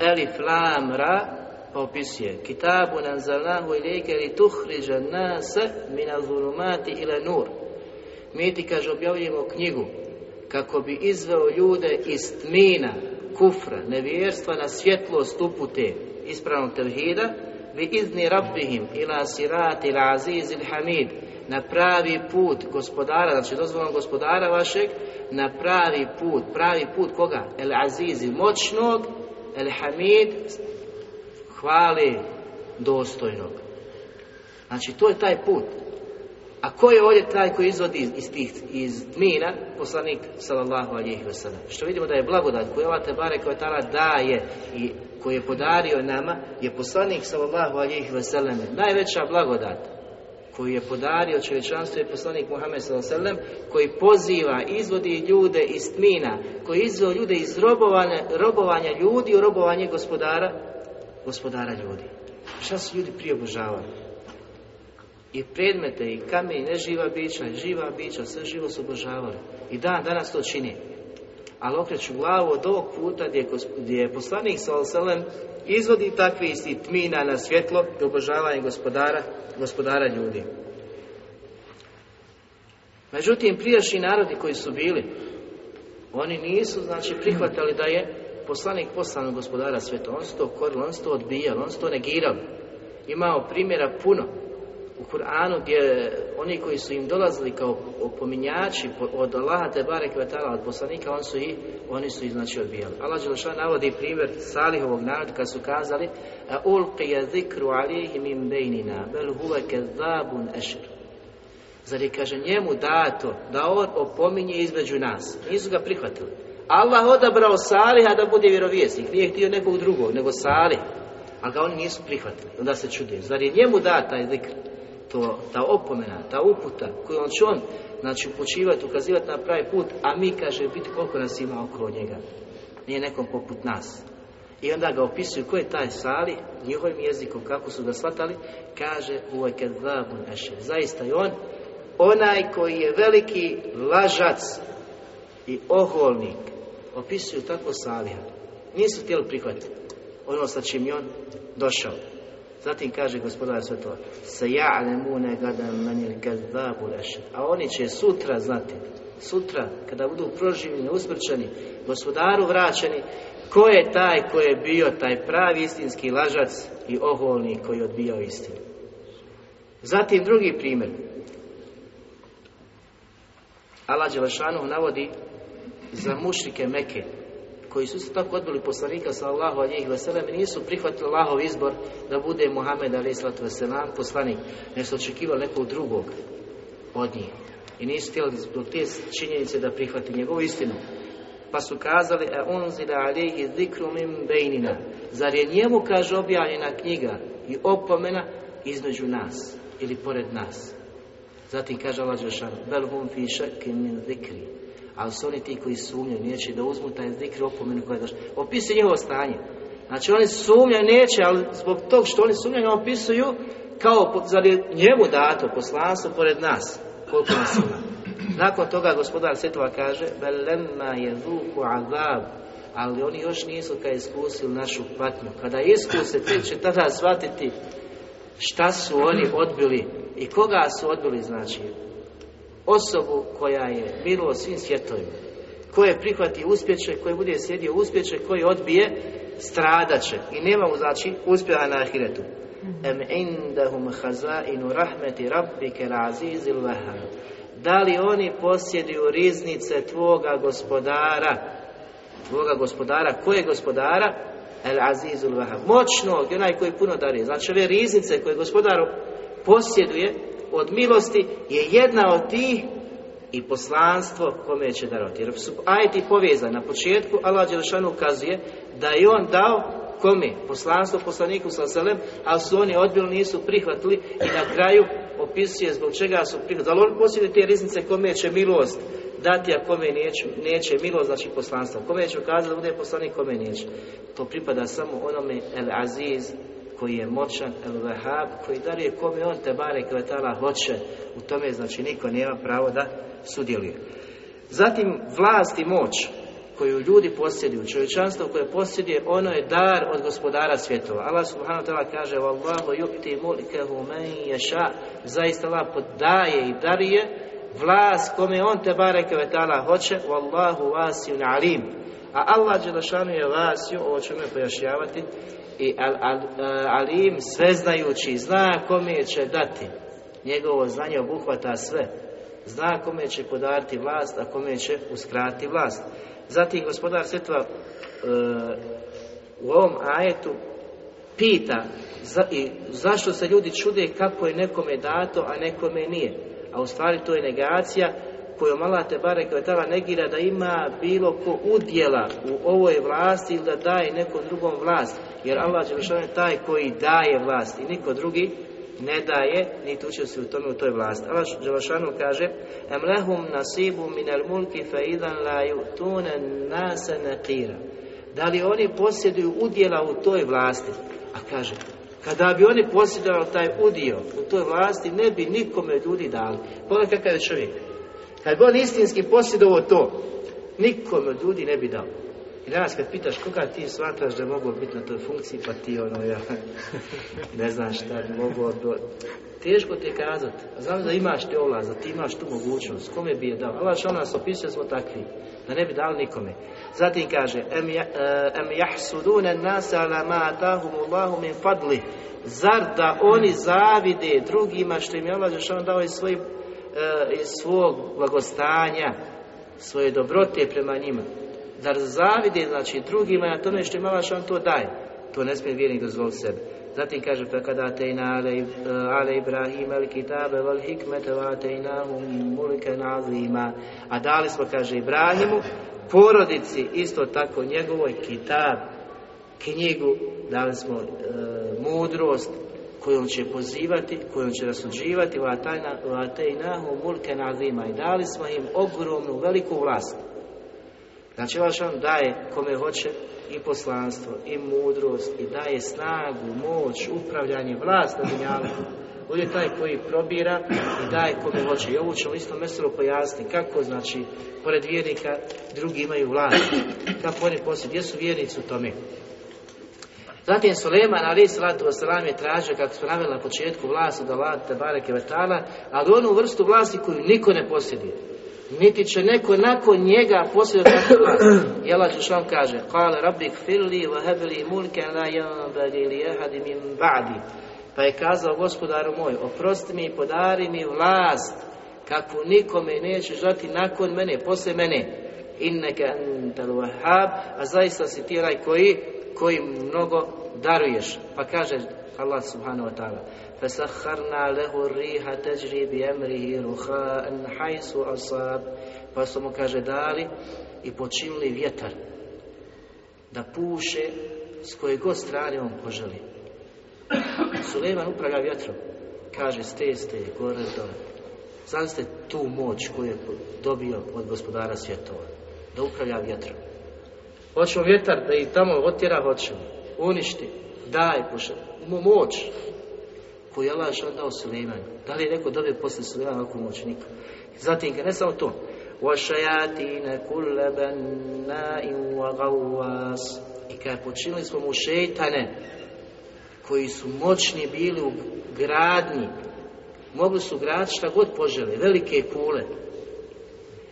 Elif lam ra opisuje Kitabu nanzalnahu ilike li tuhriđa nase mina zulumati ila nur Mi ti, kaže, objavljujemo knjigu kako bi izveo ljude iz tmina, kufra, nevjerstva na svjetlost upute ispravnog tevhida bi izni rabbihim ila sirati il aziz il hamid na pravi put gospodara, znači dozvolom gospodara vašeg, na pravi put, pravi put koga? El azizi moćnog, el hamid hvale dostojnog. Znači to je taj put. A ko je ovdje taj koji izvodi iz tih iz mina poslanik sallallahu alejhi ve. Što vidimo da je blagodat koju ova Tebare koja tala daje i koji je podario nama je poslanik sallallahu alejhi ve. Najveća blagodat koju je podario čovječanstvu je poslanik Muhammed sellem koji poziva, izvodi ljude iz tmina, koji izveo ljude iz robovanja, robovanja ljudi u robovanje gospodara, gospodara ljudi. Šta su ljudi prije obožavali? I predmete i kamen, ne živa bića, živa bića, sve živo su obožavali. I dan danas to čini. Ali okreću glavu od ovog puta gdje, gdje je poslanik Saloselem izvodi takve isti tmina na svjetlo i obožavanje gospodara, gospodara ljudi. Međutim, prijašnji narodi koji su bili, oni nisu, znači, prihvatali da je poslanik poslan gospodara sveta. On su to korili, on su to odbijali, on su to negirali. Imao primjera puno u Kur'anu gdje oni koji su im dolazili kao opominjači od Allaha te barek od poslanika, on su i, oni su ih znači odbijali. Allah Đelešan navodi primjer Salihovog naroda kad su kazali ulqija zikru alihi min bejnina bel huve kezabun ešer. Zar je, kaže, njemu dato da on opominje između nas. Nisu ga prihvatili. Allah odabrao Saliha da bude vjerovjesnik. Nije htio nekog drugog, nego Salih. A ga oni nisu prihvatili. Onda se čude. Zar je njemu dat taj zikr? To, ta opomena, ta uputa koju on će on znači upućivati, ukazivati na pravi put, a mi kaže biti koliko nas ima oko njega. Nije nekom poput nas. I onda ga opisuju ko je taj sali, njihovim jezikom, kako su ga shvatali, kaže kedabun eše. Zaista je on onaj koji je veliki lažac i oholnik. Opisuju tako salija. Nisu htjeli prihvatiti ono sa čim je on došao. Zatim kaže gospodar svetova se ja'lemune manil kazzabu A oni će sutra znati, sutra kada budu proživljeni, usmrčeni, gospodaru vraćeni, ko je taj ko je bio taj pravi istinski lažac i oholni koji je odbijao istinu. Zatim drugi primjer. Allah Đelešanu navodi za mušrike Meke koji su se tako odbili poslanika sallallahu alejhi ve sellem nisu prihvatili Allahov izbor da bude Muhammed alejhi ve sellem poslanik, ne su očekivali nekog drugog od njih. I nisu htjeli zbog te činjenice da prihvati njegovu istinu. Pa su kazali, e unzila alihi zikru bejnina. Zar je njemu, kaže, objavljena knjiga i opomena između nas ili pored nas. Zatim kaže Allah Đelšan, bel hum fi šakin min zikri ali su oni ti koji sumnjaju, neće da uzmu taj zikr opomenu koja je došla. Opisuje njihovo stanje. Znači oni sumnjaju, neće, ali zbog tog što oni sumnjaju, opisuju kao, je njemu dato poslanstvo pored nas, koliko nas ima. Nakon toga gospodar Svetova kaže, Belemma je zuku azab, ali oni još nisu kad iskusili našu patnju. Kada iskuse, tek će tada shvatiti šta su oni odbili i koga su odbili, znači, osobu koja je bilo svim svjetovima. Koje prihvati uspjeće, koje bude sjedio uspjeće, koji odbije, stradaće. I nema mu znači uspjeha na ahiretu. Em indahum hazainu rahmeti rabbike razizil vahar. Da li oni posjeduju riznice tvoga gospodara? Tvoga gospodara, koje gospodara? El azizul vahar. Moćnog, onaj koji puno darije. Znači ove riznice koje gospodar posjeduje, od milosti je jedna od tih i poslanstvo kome će darovati. Jer su ajeti povezani. Na početku Allah Đelšanu ukazuje da je on dao kome? Poslanstvo poslaniku sa selem, ali su oni odbili, nisu prihvatili i na kraju opisuje zbog čega su prihvatili. Da li on posjeduje te riznice kome će milost dati, a kome neće, neće milost, znači poslanstvo. Kome će ukazati da bude poslanik, kome neće. To pripada samo onome El Aziz, koji je moćan, El Vahab, koji daruje kome on te bare kvetala hoće. U tome, znači, niko nema pravo da sudjeluje. Zatim, vlast i moć koju ljudi posjeduju, čovječanstvo koje posjeduje, ono je dar od gospodara svjetova. Allah subhanahu wa ta'ala kaže Wallahu yu'ti mulkehu man yasha Zaista Allah podaje i darije vlast kome on te bareke ve ta'ala hoće Wallahu wasiun alim A Allah je vasiju, ovo ćemo pojašnjavati, i al, al, alim sveznajući, zna kome će dati. Njegovo znanje obuhvata sve. Zna kome će podariti vlast, a kome će uskratiti vlast. Zatim gospodar svjetova e, u ovom ajetu pita za, i zašto se ljudi čude kako je nekome dato, a nekome nije. A u stvari to je negacija koju Allah te bare kvetala negira da ima bilo ko udjela u ovoj vlasti ili da daje nekom drugom vlast. Jer Allah je taj koji daje vlast i niko drugi ne daje, niti učestvuje u tome u toj vlasti. Allah Đelešanu kaže Em lehum nasibu minel mulki fe idan la yu'tune nase nakira. Da li oni posjeduju udjela u toj vlasti? A kaže, kada bi oni posjedovali taj udio u toj vlasti, ne bi nikome ljudi dali. Pogledaj kakav je čovjek. Kad bi on istinski posjedovao to, nikome od ljudi ne bi dao. I danas kad pitaš koga ti smatraš da mogu biti na toj funkciji, pa ti ono, ja, ne znaš šta bi mogu Teško ti je kazati. Znam da imaš te ovlast, ti imaš tu mogućnost. Kome bi je dao? Allah što nas opisuje smo takvi. Da ne bi dali nikome. Zatim kaže Em, em jahsudune nasa ala ma atahumullahu min fadli. Zar da oni zavide drugima što im je Allah dao iz, svoj, E, iz svog blagostanja, svoje dobrote prema njima. Da zavide, znači, drugima na tome što imaš on to daj, To ne smije vjernik dozvoliti sebe. Zatim kaže, pa kada te ale Ibrahim al kitabe val hikmete va azima. A dali smo, kaže Ibrahimu, porodici isto tako njegovoj kitab, knjigu, dali smo e, mudrost kojom će pozivati, kojom će rasuđivati وَأَتَيْنَاهُمْ مُلْكًا عَظِيمًا I dali smo im ogromnu, veliku vlast. Znači, Allah daje kome hoće i poslanstvo, i mudrost, i daje snagu, moć, upravljanje, vlast na dunjalu. On je taj koji probira i daje kome hoće. I ovo ćemo isto meselo pojasniti kako, znači, pored vjernika, drugi imaju vlast. Kako oni poslije, gdje su vjernici u tome? Zatim Suleman, ali salatu wasalam, je tražio, kako smo naveli na početku, vlast od Allah, Tebareke Vatala, ali onu vrstu vlasti koju niko ne posjeduje niti će neko nakon njega poslije takvu vlast. Allah Žešan kaže, Kale rabbik firli wa hebli mulke la li ahadi min ba'di. Pa je kazao gospodaru moj, oprosti mi i podari mi vlast, kakvu nikome neće žati nakon mene, poslije mene. Inneke antal wahhab, a zaista si ti koji, koji mnogo daruješ. Pa kaže Allah subhanahu wa ta'ala, فسخرنا له الريح تجري بأمره رخاء حيث أصاب pa su mu kaže dali i počinili vjetar da puše s koje god strane on poželi. Suleiman upravlja vjetrom. Kaže ste, ste, gore, dole. Znam ste tu moć koju je dobio od gospodara svjetova. Da upravlja vjetrom. Hoćemo vjetar da i tamo otjera, hoćemo. Uništi, daj, puše. Mu moć koju je Allah dao Suleiman. Da li je neko dobio posle Suleiman ovakvu moć? Niko. Zatim, ne samo to. وَشَيَاتِينَ كُلَّ بَنَّاءٍ وَغَوَّاسٍ I kada počinili smo mu šeitane, koji su moćni bili u gradnji, mogli su graditi šta god požele, velike kule.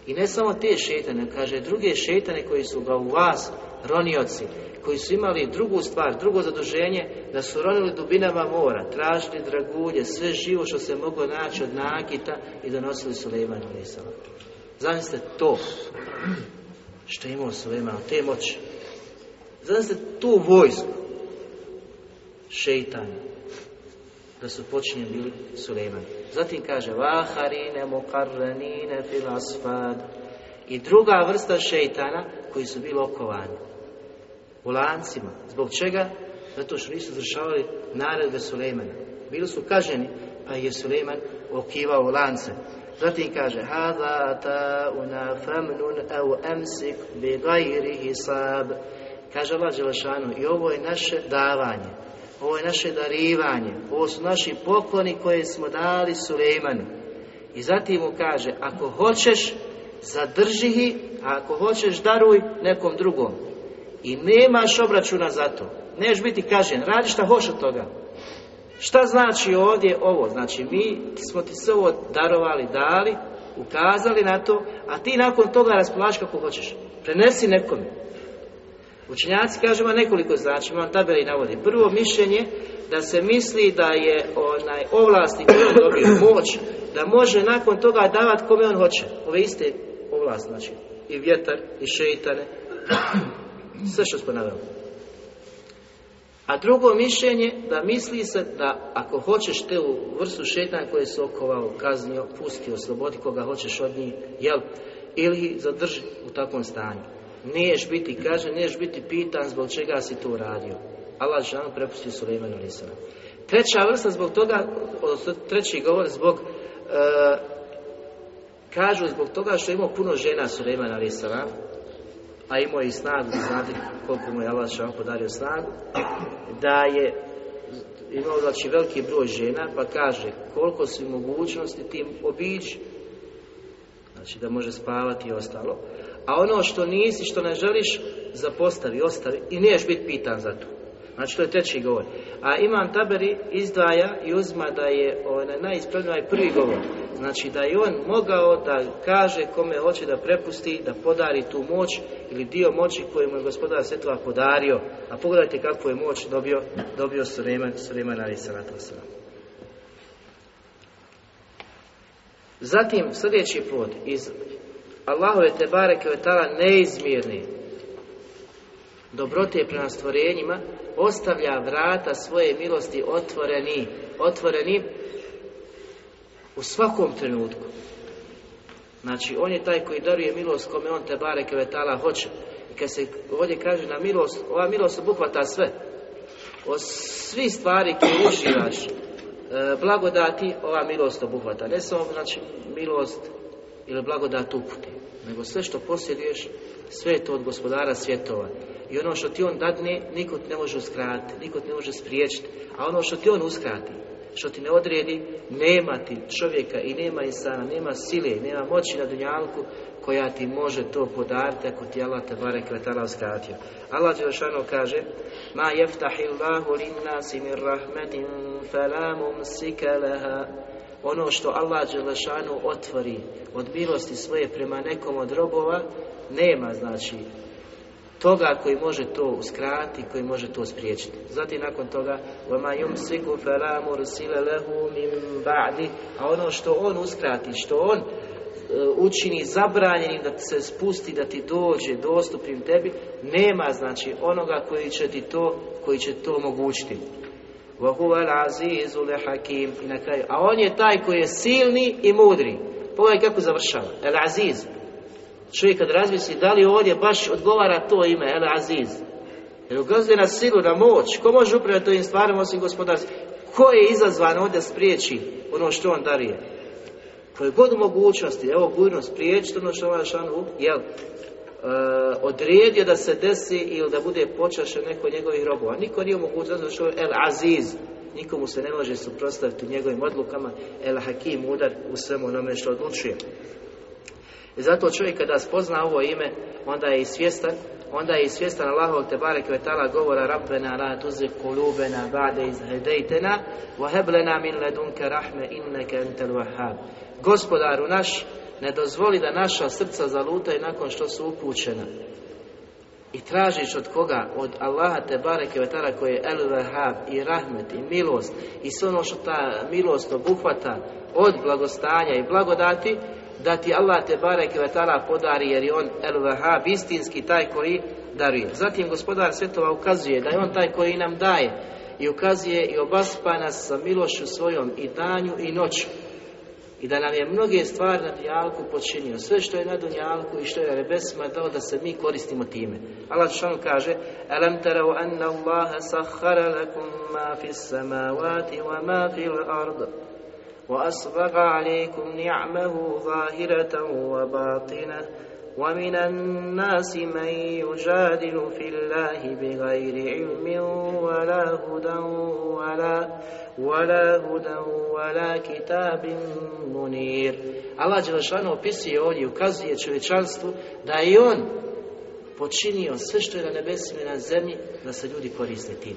i ne samo te šetane, kaže druge šetane koji su ga u vas, ronioci, koji su imali drugu stvar, drugo zaduženje, da su ronili dubinama mora, tražili dragulje, sve živo što se moglo naći od nakita i donosili Suleiman a.s. Zamislite to što je imao Suleiman, te moći. Zamislite tu vojsku šeitana da su počinjeni bili Suleiman. Zatim kaže Vaharine mukarranine fil asfad i druga vrsta šeitana koji su bili okovani u lancima. Zbog čega? Zato što nisu izvršavali naredbe Sulejmana. Bili su kaženi pa je Suleiman okivao lance. Zatim kaže Hada ta'una famnun au emsik bi gajri hisab. Kaže Allah Đelešanu i ovo je naše davanje, ovo je naše darivanje, ovo su naši pokloni koje smo dali Suleimanu. I zatim mu kaže, ako hoćeš, zadrži ih, a ako hoćeš, daruj nekom drugom. I nemaš obračuna za to. Neš biti kažen, radi šta hoćeš od toga. Šta znači ovdje ovo? Znači mi smo ti sve ovo darovali, dali, ukazali na to, a ti nakon toga raspolaš kako hoćeš. Prenesi nekome. Učenjaci kažemo nekoliko znači, imam tabeli navodi. Prvo mišljenje da se misli da je onaj ovlasti koje on dobio, moć, da može nakon toga davati kome on hoće. Ove iste ovlasti, znači i vjetar, i šeitane, sve što smo naveli. A drugo mišljenje da misli se da ako hoćeš te u vrstu šetanja koje se okovao, kaznio, pusti, oslobodi koga hoćeš od njih, jel? Ili zadrži u takvom stanju. Niješ biti kažen, niješ biti pitan zbog čega si to uradio. Allah žanu prepusti Suleimanu Lisana. Treća vrsta zbog toga, treći govor zbog, e, kažu zbog toga što je imao puno žena Suleimana Lisana, a imao i snagu, znate koliko mu je Allah šan podario snagu, da je imao znači veliki broj žena, pa kaže koliko su mogućnosti tim obiđi, znači da može spavati i ostalo, a ono što nisi, što ne želiš, zapostavi, ostavi i niješ biti pitan za to. Znači to je treći govor. A Imam Taberi izdvaja i uzma da je onaj najispravniji prvi govor. Znači da je on mogao da kaže kome hoće da prepusti, da podari tu moć ili dio moći koju mu je gospodar Svetova podario. A pogledajte kakvu je moć dobio, dobio Suleman, Suleman ali Zatim sljedeći plod iz Allahove te bareke neizmjerni dobrote prema stvorenjima ostavlja vrata svoje milosti otvoreni, otvoreni u svakom trenutku. Znači, on je taj koji daruje milost kome on te bare kevetala hoće. I kad se ovdje kaže na milost, ova milost obuhvata sve. O svi stvari koje uživaš, e, blagodati, ova milost obuhvata. Ne samo, znači, milost ili blagodat uputi, nego sve što posjeduješ, sve je to od gospodara svjetova. I ono što ti on dadne, niko ne može uskratiti, niko ne može spriječiti. A ono što ti on uskrati, što ti ne odredi, nema ti čovjeka i nema insana, nema sile, nema moći na dunjalku koja ti može to podariti ako ti Allah te barek vetala uskratio. Allah Đelšanu kaže Ma jeftahillahu linnasi min rahmetin falamum sikalaha ono što Allah Đelešanu otvori od milosti svoje prema nekom od robova, nema znači toga koji može to uskrati, koji može to spriječiti. Zatim nakon toga وَمَا يُمْسِكُ فَلَا مُرْسِلَ لَهُ مِنْ بَعْدِ A ono što on uskrati, što on e, učini zabranjenim da se spusti, da ti dođe dostupnim tebi, nema znači onoga koji će ti to, koji će to omogućiti. hakim i na kraju. A on je taj koji je silni i mudri. Pogledaj kako završava. El Aziz. Čovjek kad razmisli da li ovdje baš odgovara to ime El Aziz. Jer ukazuje na silu, na moć. Ko može upravljati ovim stvarima osim gospodarstva? Ko je izazvan ovdje spriječi ono što on darije? Koje god mogućnosti, evo gujno spriječiti ono što ovaj šanu, jel, odredio da se desi ili da bude počašen neko njegovih robova. Niko nije mogućnost zato što El Aziz. Nikomu se ne može suprotstaviti njegovim odlukama. El Hakim udar u svemu onome što odlučuje. I zato čovjek kada spozna ovo ime, onda je i svjestan, onda je i svjestan Allahov te barek vetala govora Rabbena la tuzi kulubena ba'de iz hedejtena wa heblena min ledunke rahme inneke entel wahhab. Gospodaru naš, ne dozvoli da naša srca zalutaju nakon što su upućena. I tražiš od koga? Od Allaha te bareke vetara koji je El i Rahmet i milost i sve ono što ta milost obuhvata od blagostanja i blagodati da ti Allah te bareke vetara podari jer je on El istinski taj koji daruje. Zatim gospodar svjetova ukazuje da je on taj koji nam daje i ukazuje i obaspa nas sa milošću svojom i danju i noću i da nam je mnoge stvari na dunjalku počinio, sve što je na dunjalku i što je na nebesima dao da se mi koristimo time. Allah šan kaže Alam tarav anna Allaha sahara lakum ma fis samavati wa ma fil ardu wa asbaga alaikum ni'mahu zahiratan wa batinah ومن الناس من يجادل في الله بغير علم ولا هدى ولا ولا هدى ولا كتاب منير Allah Đelešanu opisuje ovdje, ukazuje čovječanstvu da je on počinio sve što je na nebesima i na zemlji da se ljudi koriste tim.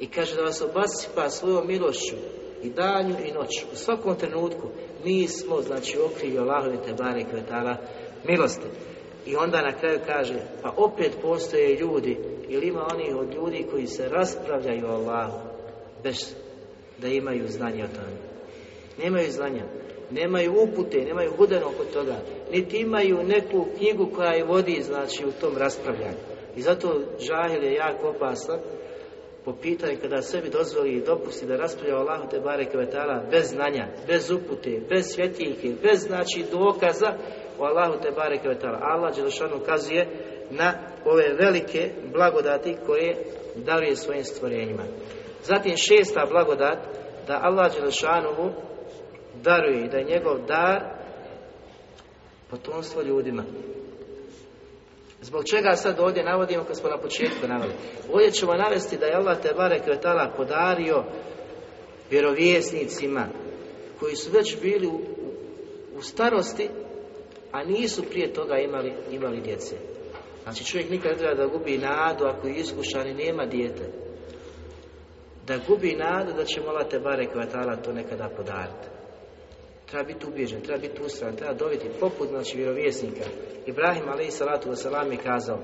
I kaže da vas obasipa svojom milošću i danju i noću. U svakom trenutku mi smo, znači, okrivi Allahove te bare kvetala milosti. I onda na kraju kaže, pa opet postoje ljudi, ili ima onih od ljudi koji se raspravljaju o Allahu, bez da imaju znanje o tome. Nemaju znanja, nemaju upute, nemaju hudeno oko toga, niti imaju neku knjigu koja je vodi, znači, u tom raspravljanju. I zato žahil je jako opasan, po pitanju kada sebi dozvoli i dopusti da raspravlja o Allahu te bare kvetala bez znanja, bez upute, bez svjetiljke, bez znači dokaza o Allahu te bare kvetala. Allah Đelešanu ukazuje na ove velike blagodati koje daruje svojim stvorenjima. Zatim šesta blagodat da Allah Đelešanu daruje i da je njegov dar potomstvo ljudima. Zbog čega sad ovdje navodimo kad smo na početku naveli? Ovdje ćemo navesti da je Allah te bare kvetala podario vjerovjesnicima koji su već bili u starosti, a nisu prije toga imali, imali djece. Znači čovjek nikad ne treba da gubi nadu ako je iskušan i nema dijete. Da gubi nadu da će Allah te bare kvetala to nekada podariti. Treba biti ubijeđen, treba biti ustran, treba dobiti poput znači vjerovjesnika. Ibrahim alaih salatu wasalam je kazao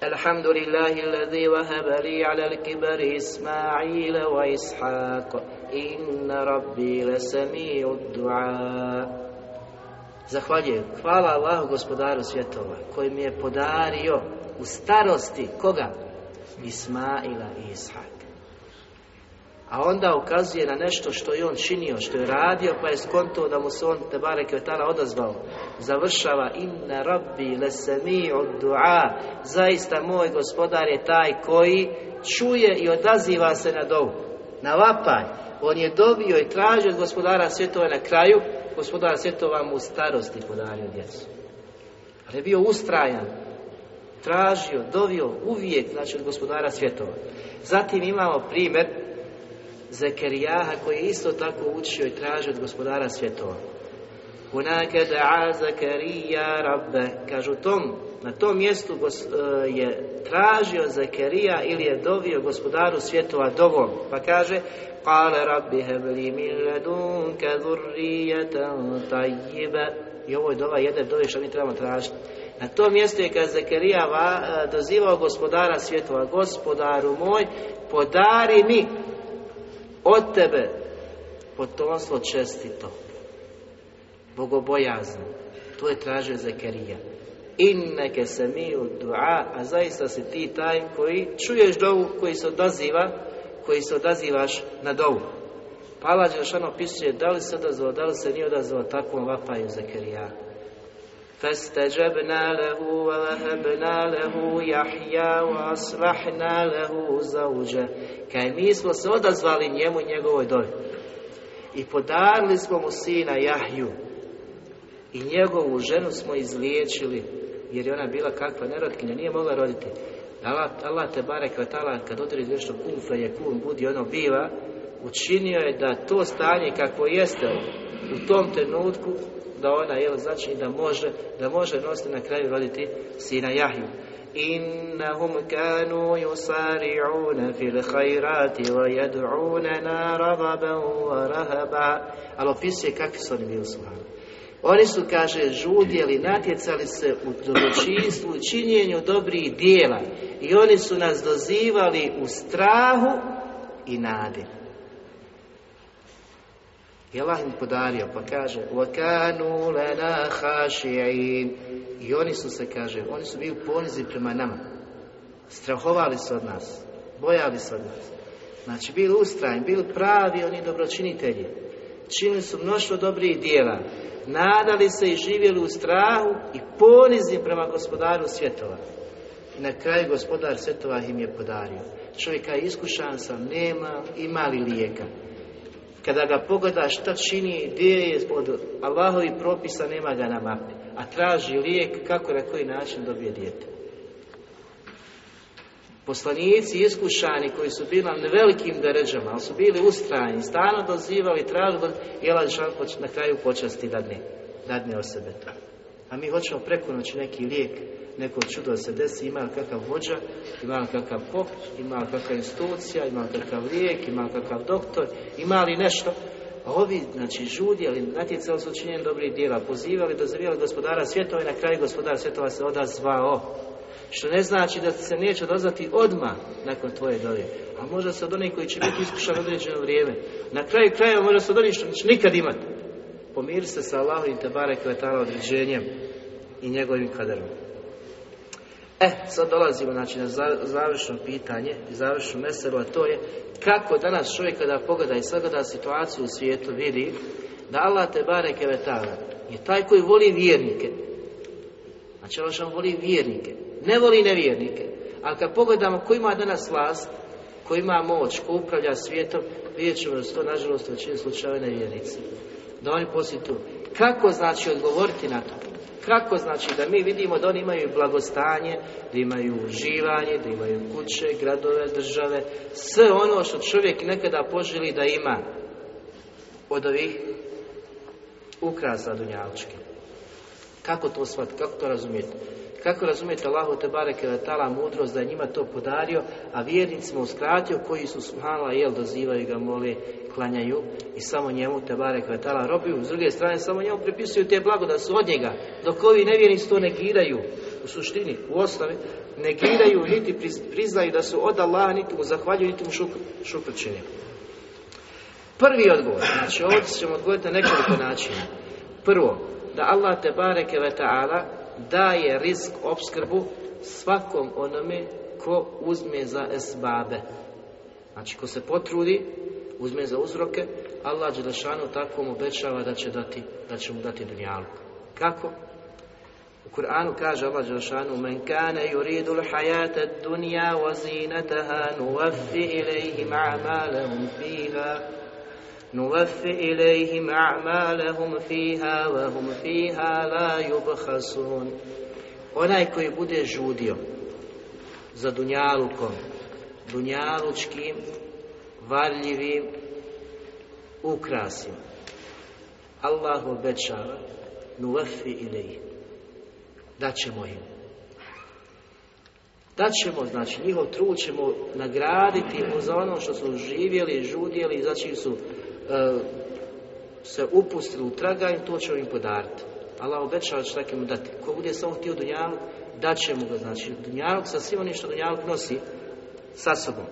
Alhamdulillahi alladhi wahaba li ala al-kibari Ismaila wa Ishaq inna rabbi lasami'u du'a Zahvaljujem. Hvala Allahu gospodaru svjetova koji mi je podario u starosti koga? Ismaila i Ishaq. A onda ukazuje na nešto što je on činio, što je radio, pa je skonto da mu se on te bareke tala odazvao. Završava inna rabbi lesemi od dua. Zaista moj gospodar je taj koji čuje i odaziva se na dovu. Na vapaj. On je dobio i tražio od gospodara svjetova na kraju. Gospodar svjetova mu u starosti podario djecu. Ali je bio ustrajan. Tražio, dovio uvijek, znači od gospodara svjetova. Zatim imamo primjer Zekerijaha koji je isto tako učio i tražio od gospodara svjetova. Hunake da'a Zekerija rabbe. Kažu tom, na tom mjestu je tražio Zekerija ili je dovio gospodaru svjetova dovom. Pa kaže Kale rabbi hebli min ledunke zurrijetan tajjibe. I ovo je dova jedne dove što mi trebamo tražiti. Na tom mjestu je kad Zekerija dozivao gospodara svjetova. Gospodaru moj, podari mi od tebe potomstvo čestito, bogobojazno. To je tražio Zekerija. Inneke se mi u dua, a zaista si ti taj koji čuješ dovu, koji se odaziva, koji se odazivaš na dovu. Pala Đelšan opisuje da li se odazvao, da li se nije odazvao takvom vapaju Zekerija. فاستجبنا له ووهبنا له يحيى وأصلحنا له زوجه Kaj mi smo se odazvali njemu i njegovoj dobi. I podarili smo mu sina Jahju. i njegovu ženu smo izliječili jer je ona bila kakva nerotkinja, nije mogla roditi. Allah, Allah te barek vatala kad odredi nešto kum je kum budi ono biva, učinio je da to stanje kako jeste u tom trenutku da ona je znači da može da može nositi na kraju roditi sina Jahju. Innahum kanu yusari'una fil khairati wa yad'unana rababan wa rahaba. Ali opisuje kakvi su oni bili Oni su, kaže, žudjeli, natjecali se u dobročinstvu, u činjenju dobrih dijela i oni su nas dozivali u strahu i nadi. I Allah im podario, pa kaže وَكَانُوا لَنَا خَاشِعِينَ I oni su se, kaže, oni su bili ponizi prema nama. Strahovali su od nas, bojali se od nas. Znači, bili ustrajni, bili pravi oni dobročinitelji. Činili su mnoštvo dobrih dijela. Nadali se i živjeli u strahu i ponizni prema gospodaru svjetova. I na kraju gospodar svjetova im je podario. Čovjeka je iskušan sam, nema, ima li lijeka. Kada ga pogleda šta čini, gdje je od Allahovi propisa, nema ga na mapi. A traži lijek kako na koji način dobije dijete. Poslanici iskušani koji su bili na velikim deređama, ali su bili ustrajni, stalno dozivali, tražili, je na kraju počasti dadne, dadne o sebe to. A mi hoćemo preko noći neki lijek, neko čudo da se desi, ima kakav vođa, ima kakav pop, ima kakva institucija, ima kakav lijek, ima kakav doktor, ima li nešto. A ovi, znači, žudjeli, natjecali su činjenje dobrih dijela, pozivali, dozivali gospodara svjetova i na kraju gospodara svjetova se odazvao. Što ne znači da se neće odazvati odmah nakon tvoje dove. A možda se od onih koji će biti iskušan određeno vrijeme. Na kraju krajeva možda se od onih što neće nikad imati. Pomiri se sa Allahom i te bare kvetala određenjem i njegovim kaderom. E, sad dolazimo znači, na završno pitanje i završnu meselu, a to je kako danas čovjek kada pogleda i sagleda situaciju u svijetu vidi da Allah te bare je taj koji voli vjernike. Znači Allah voli vjernike, ne voli nevjernike. Ali kad pogledamo ko ima danas vlast, ko ima moć, ko upravlja svijetom, vidjet ćemo da su to nažalost većini slučajeva nevjernici. Da oni posjetu. Kako znači odgovoriti na to? Kako znači da mi vidimo da oni imaju blagostanje, da imaju uživanje, da imaju kuće, gradove, države, sve ono što čovjek nekada poželi da ima od ovih ukrasa dunjaličke. Kako to shvatiti, kako to razumijeti? Kako razumijete Allahu te bareke tala mudrost da je njima to podario, a vjernicima uskratio koji su subhanallah jel dozivaju ga, mole, klanjaju i samo njemu te bareke tala robiju. S druge strane samo njemu pripisuju te blago da su od njega, dok ovi nevjernici to negiraju u suštini, u osnovi, negiraju niti priznaju da su od Allaha, niti mu zahvaljuju, niti mu šukr, Prvi odgovor, znači ovdje ćemo odgovoriti na nekoliko načina. Prvo, da Allah te bareke ve ta'ala daje risk opskrbu svakom onome ko uzme za esbabe. Znači, ko se potrudi, uzme za uzroke, Allah Đelešanu tako mu obećava da će, dati, da će mu dati dunjalku. Kako? U Kur'anu kaže Allah Đelešanu Men kane yuridu l'hajata dunja wa zinataha nuvaffi ilihim a'malahum fiha نوفي إليهم أعمالهم فيها وهم فيها لا يبخسون Onaj koji bude žudio za dunjalukom, dunjalučkim, varljivim ukrasima. Allah obećava nuvafi ili da ćemo im. Da ćemo, znači njihov trud ćemo nagraditi za ono što su živjeli, žudjeli, znači su E, se upustili u traganju, to će im podariti. Allah obećava da će takvim dati. Ko bude samo htio Dunjaluk, dat će mu ga. Znači, Dunjaluk sa svim onim što Dunjaluk nosi sa sobom.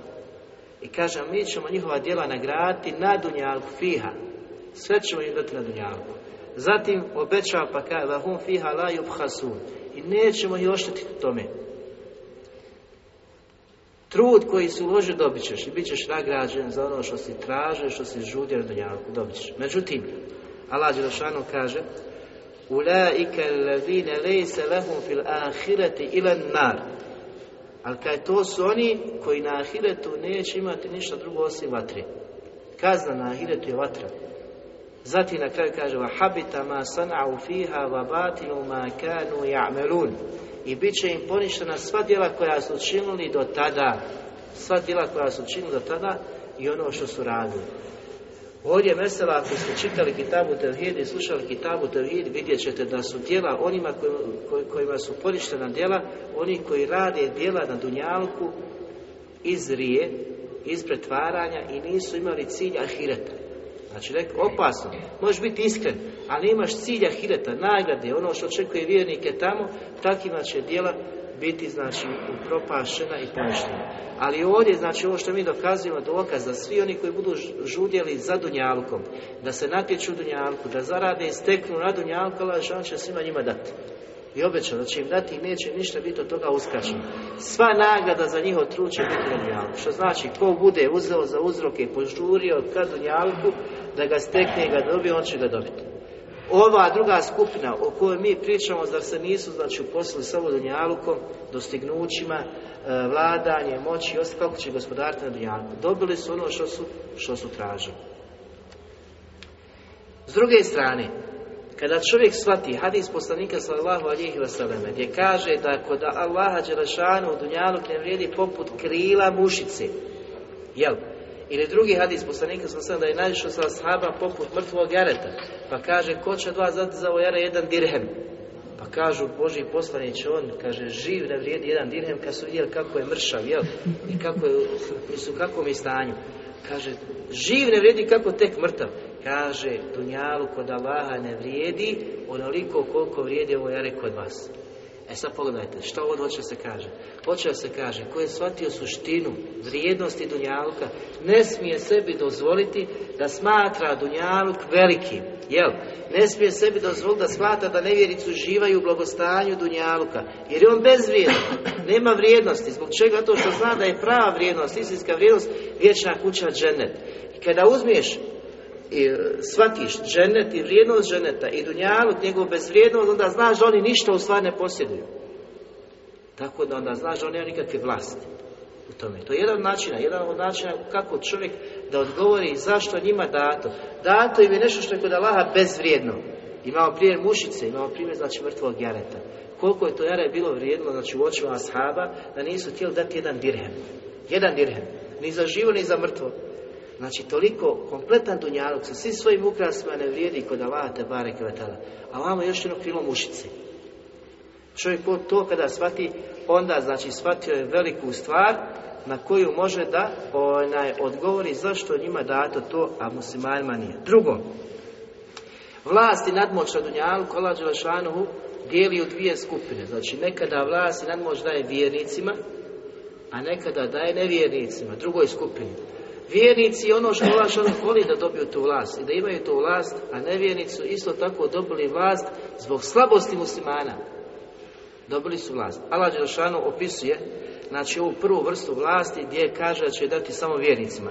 I kaže, mi ćemo njihova djela nagraditi na Dunjaluk fiha. Sve ćemo im dati na Dunjaluku. Zatim obećava pa kaže, da hum fiha la. I nećemo ih oštetiti tome. Trud koji si uložio dobit ćeš i bit ćeš nagrađen za ono što si tražio, što si žudio na dunjalku, dobit ćeš. Međutim, Allah Đelešanu kaže Ulaika allazine lejse lahum fil ahireti ilan nar. Ali kaj to su oni koji na ahiretu neće imati ništa drugo osim vatri. Kazna na ahiretu je vatra. Zatim na kraju kaže habita ma sana'u fiha wa batinu ma kanu ja'melun i bit će im poništena sva djela koja su učinili do tada, sva djela koja su učinili do tada i ono što su radili. Ovdje mesela, ako ste čitali Kitabu Tevhid i slušali Kitabu Tevhid, vidjet ćete da su djela onima kojima su poništena djela, oni koji rade djela na Dunjalku iz rije, iz pretvaranja i nisu imali cilj ahireta. Znači, nek, opasno. Možeš biti iskren, ali imaš cilja hireta, nagrade, ono što očekuje vjernike tamo, takvima će djela biti, znači, upropašena i poništena. Ali ovdje, znači, ovo što mi dokazujemo dokaz da svi oni koji budu žudjeli za Dunjalkom, da se natječu Dunjalku, da zarade i steknu na Dunjalku, Allah će svima njima dati. I obećao da će im dati i neće ništa biti od toga uskraćeno. Sva nagrada za njihov trud će biti na Što znači, ko bude uzeo za uzroke i požurio ka Dunjalku, da ga stekne i ga dobije, on će ga dobiti. Ova druga skupina o kojoj mi pričamo, zar se nisu znači uposlili samo Dunjalukom, dostignućima, e, vladanje, moći i kako će gospodariti na Dunjalku. Dobili su ono što su, što su tražili. S druge strane, kada čovjek shvati hadis poslanika sallallahu alihi wasallam gdje kaže da kod Allaha Đelešanu u Dunjaluk ne vrijedi poput krila mušice, jel? Ili drugi hadis poslanika sallallahu da je najviše sa ashaba poput mrtvog jareta, pa kaže ko će dva zati za ovo jare jedan dirhem, pa kažu Boži poslanić, on kaže živ ne vrijedi jedan dirhem kad su vidjeli kako je mršav, jel? I kako je, su kakvom je stanju. Kaže, živ ne vrijedi kako tek mrtav. Kaže, dunjalu kod Allaha ne vrijedi onoliko koliko vrijedi ovo jare kod vas. E sad pogledajte, što ovo hoće se kaže? Hoće se kaže, ko je shvatio suštinu, vrijednosti Dunjaluka, ne smije sebi dozvoliti da smatra Dunjaluk velikim. Jel? Ne smije sebi dozvoliti da smatra da nevjericu uživaju u blagostanju Dunjaluka. Jer je on bezvrijedan, nema vrijednosti. Zbog čega? To što zna da je prava vrijednost, istinska vrijednost, vječna kuća džennet. I kada uzmiješ i shvatiš dženet i vrijednost dženeta i dunjaluk, njegovu bezvrijednost, onda znaš da oni ništa u stvari ne posjeduju. Tako da onda znaš da oni nikakve vlasti u tome. To je jedan od načina, jedan od načina kako čovjek da odgovori zašto njima dato. Dato im je nešto što je kod Allaha bezvrijedno. Imamo primjer mušice, imamo primjer znači mrtvog jareta. Koliko je to jare bilo vrijedno, znači u očima ashaba, da nisu htjeli dati jedan dirhem. Jedan dirhem. Ni za živo, ni za mrtvo. Znači, toliko kompletan dunjalog sa svim svojim ukrasima ne vrijedi kod Allaha te bare. A vamo još jedno krilo mušice. Čovjek to kada shvati, onda znači shvatio je veliku stvar na koju može da onaj, odgovori zašto njima dato to, a muslimanima nije. Drugo, vlast i nadmoć na Dunjalu, kola Đelešanuhu, dijeli u dvije skupine. Znači, nekada vlast i nadmoć daje vjernicima, a nekada daje nevjernicima, drugoj skupini. Vjernici ono što Allah voli da dobiju tu vlast i da imaju tu vlast, a nevjernici su isto tako dobili vlast zbog slabosti muslimana. Dobili su vlast. Allah Đelšanu opisuje znači ovu prvu vrstu vlasti gdje kaže da će dati samo vjernicima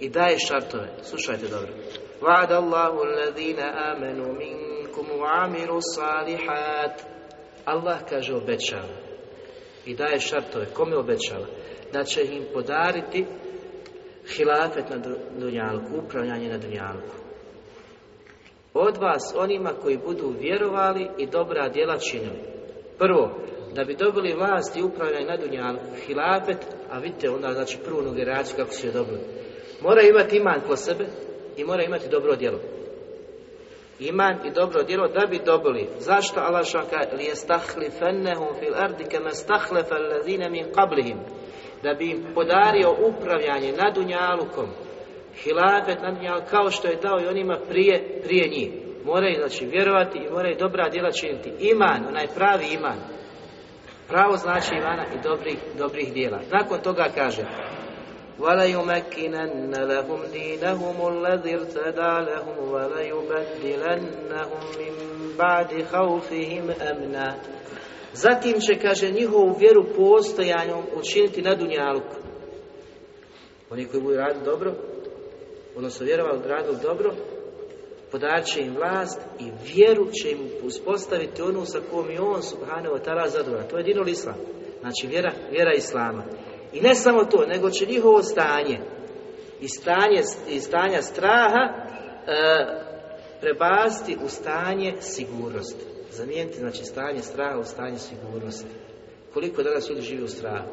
i daje šartove. Slušajte dobro. Va'da Allahu alladhina amanu minkum wa amiru salihat. Allah kaže obećava i daje šartove. Kome obećava? Da će im podariti hilafet na dunjalku, upravljanje na dunjalku. Od vas onima koji budu vjerovali i dobra djela činili. Prvo, da bi dobili vlast i upravljanje na dunjalku, hilafet, a vidite onda znači prvu generaciju kako su je dobili. Mora imati iman po sebe i mora imati dobro djelo. Iman i dobro djelo da bi dobili. Zašto Allah šaka li fennehum fil ardi kama stahlefa allazina min qablihim da bi im podario upravljanje nad Dunjalukom, hilafet nad Dunjalukom, kao što je dao i onima prije, prije njih. Moraju znači vjerovati i moraju dobra djela činiti. Iman, onaj pravi iman. Pravo znači imana i dobrih, dobrih djela. Nakon toga kaže وَلَيُمَكِّنَنَّ لَهُمْ دِينَهُمُ الَّذِي ارْتَدَى لَهُمْ وَلَيُبَدِّلَنَّهُمْ مِنْ بَعْدِ خَوْفِهِمْ أَمْنًا Zatim će, kaže, njihovu vjeru postojanjem učiniti na dunjalku. Oni koji budu radili dobro, odnosno vjerovali radili dobro, podarit će im vlast i vjeru će im uspostaviti onu sa kojom je on subhanahu wa ta'ala zadovoljan. To je dinul islam. Znači vjera, vjera islama. I ne samo to, nego će njihovo stanje i stanje i stanja straha e, prebasti u stanje sigurnosti. Zamijeniti znači stanje straha u stanje sigurnosti. Koliko danas ljudi živi u strahu.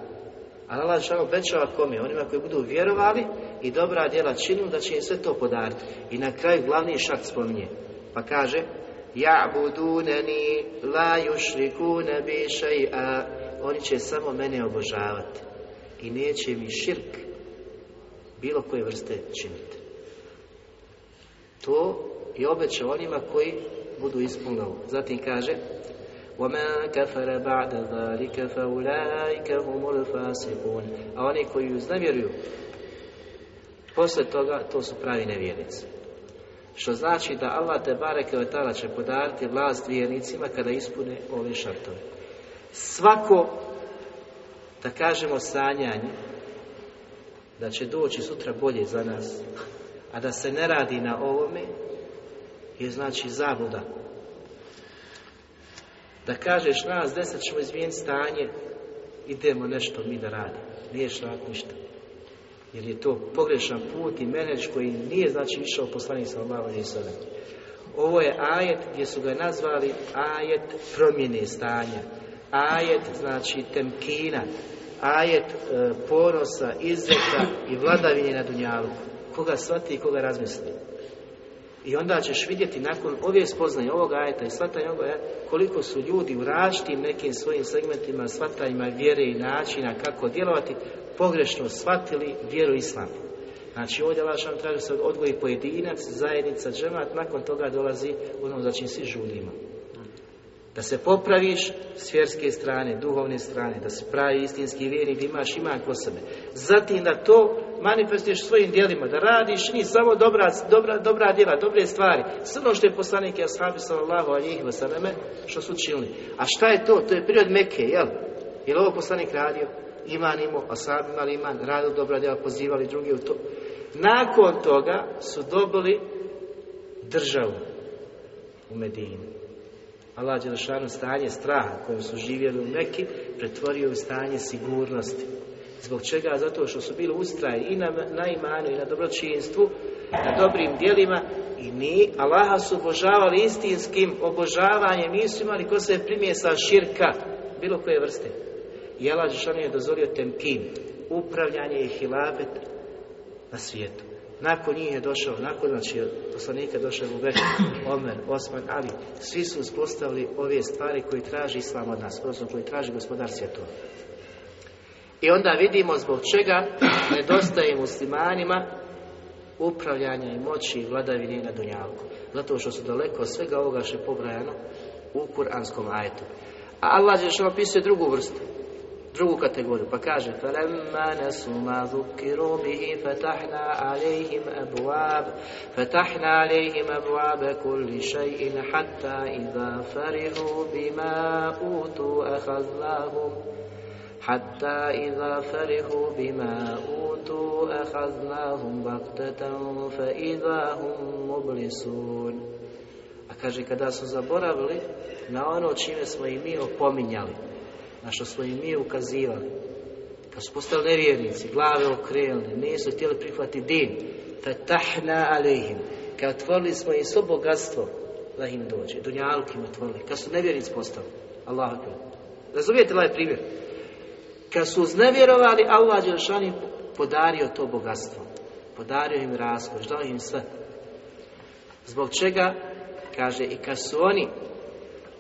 Ali Allah šal obećava kome? Onima koji budu vjerovali i dobra djela činili da će im sve to podariti. I na kraju glavni šart spominje. Pa kaže Ja'budunani la yushrikuna bi shay'a Oni će samo mene obožavati I neće mi širk bilo koje vrste činiti. To je obećao onima koji budu ispunili. Zatim kaže وَمَا كَفَرَ بَعْدَ ذَلِكَ فَأُولَٰئِكَ هُمُ الْفَاسِقُونَ A oni koji uznevjeruju posle toga, to su pravi nevjernici. Što znači da Allah te bareke ve će podariti vlast vjernicima kada ispune ove šartove. Svako, da kažemo sanjanje, da će doći sutra bolje za nas, a da se ne radi na ovome, je znači zabluda. Da kažeš nas deset ćemo izmijeniti stanje, idemo nešto mi da radimo. Niješ raditi ništa. Jer je to pogrešan put i menedž koji nije znači išao poslanik sallallahu alejhi ve Ovo je ajet gdje su ga nazvali ajet promjene stanja. Ajet znači temkina, ajet e, ponosa, izreka i vladavine na dunjalu. Koga shvati i koga razmisli. I onda ćeš vidjeti nakon ove spoznaje ovog ajeta i shvatanja ovog ajeta koliko su ljudi u različitim nekim svojim segmentima, shvatanjima vjere i načina kako djelovati, pogrešno shvatili vjeru islamu. Znači ovdje Allah traži se odgoji pojedinac, zajednica, džemat, nakon toga dolazi ono za čim svi žudimo. Da se popraviš s vjerske strane, duhovne strane, da se pravi istinski da imaš iman ko sebe. Zatim da to manifestuješ svojim djelima, da radiš ni samo dobra, dobra, dobra djela, dobre stvari. Sve ono što je poslanik i ashabi sallallahu alihi vseleme, što su učinili. A šta je to? To je prirod Mekke, jel? Je li ovo poslanik radio? Iman imao, ashabi imali iman, radio dobra djela, pozivali drugi u to. Nakon toga su dobili državu u Medini. Allah Đelešanu stanje straha kojem su živjeli u Meki pretvorio u stanje sigurnosti. Zbog čega? Zato što su bili ustraji i na, na imanu i na dobročinstvu, na dobrim dijelima i mi Allaha su obožavali istinskim obožavanjem, nisu imali ko se primjesa širka bilo koje vrste. I Allah Đelešanu je dozvolio temkin, upravljanje i hilafet na svijetu. Nakon njih je došao, nakon znači poslanika je došao u Bekr, Omer, Osman, Ali, svi su uspostavili ove stvari koje traži Islam od nas, odnosno koje traži gospodar svjetova. I onda vidimo zbog čega nedostaje muslimanima upravljanja i moći i vladavine na Dunjalku. Zato što su daleko od svega ovoga što je pobrajano u kuranskom ajetu. A Allah je što opisuje drugu vrstu drugu kategoriju, pa kaže فَلَمَّا نَسُوا مَا ذُكِّرُوا بِهِ فَتَحْنَا عَلَيْهِمْ أَبْوَابَ فَتَحْنَا عَلَيْهِمْ أَبْوَابَ كُلِّ شَيْءٍ حَتَّى إِذَا فَرِحُوا بِمَا أُوتُوا أَخَذْنَاهُمْ حتى إذا فرحوا بما أوتوا أخذناهم بغتة فإذا هم مبلسون A kaže, kada su zaboravili na ono čime smo i mi opominjali, na što smo i mi ukazivali. Kad su postali nevjernici, glave okrenuli, nisu htjeli prihvatiti din, fatahna alehim, kad otvorili smo im svo bogatstvo da im dođe, dunjaluk im otvorili, kad su nevjernici postali, Allah Razumijete ovaj primjer? Kad su uznevjerovali, Allah Đelšani podario to bogatstvo. Podario im raskoš, dao im sve. Zbog čega? Kaže, i kad su oni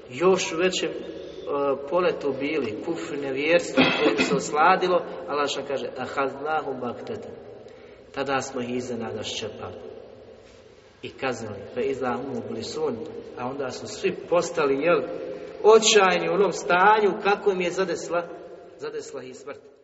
još u većem poletu bili, kufr nevjerstvo koje se osladilo, Allah što kaže, ahadlahu baktete. Tada smo ih iznenada ščepali i kaznili. Fe izlahum blisun, a onda su svi postali, jel, očajni u onom stanju kako im je zadesla, zadesla i smrt.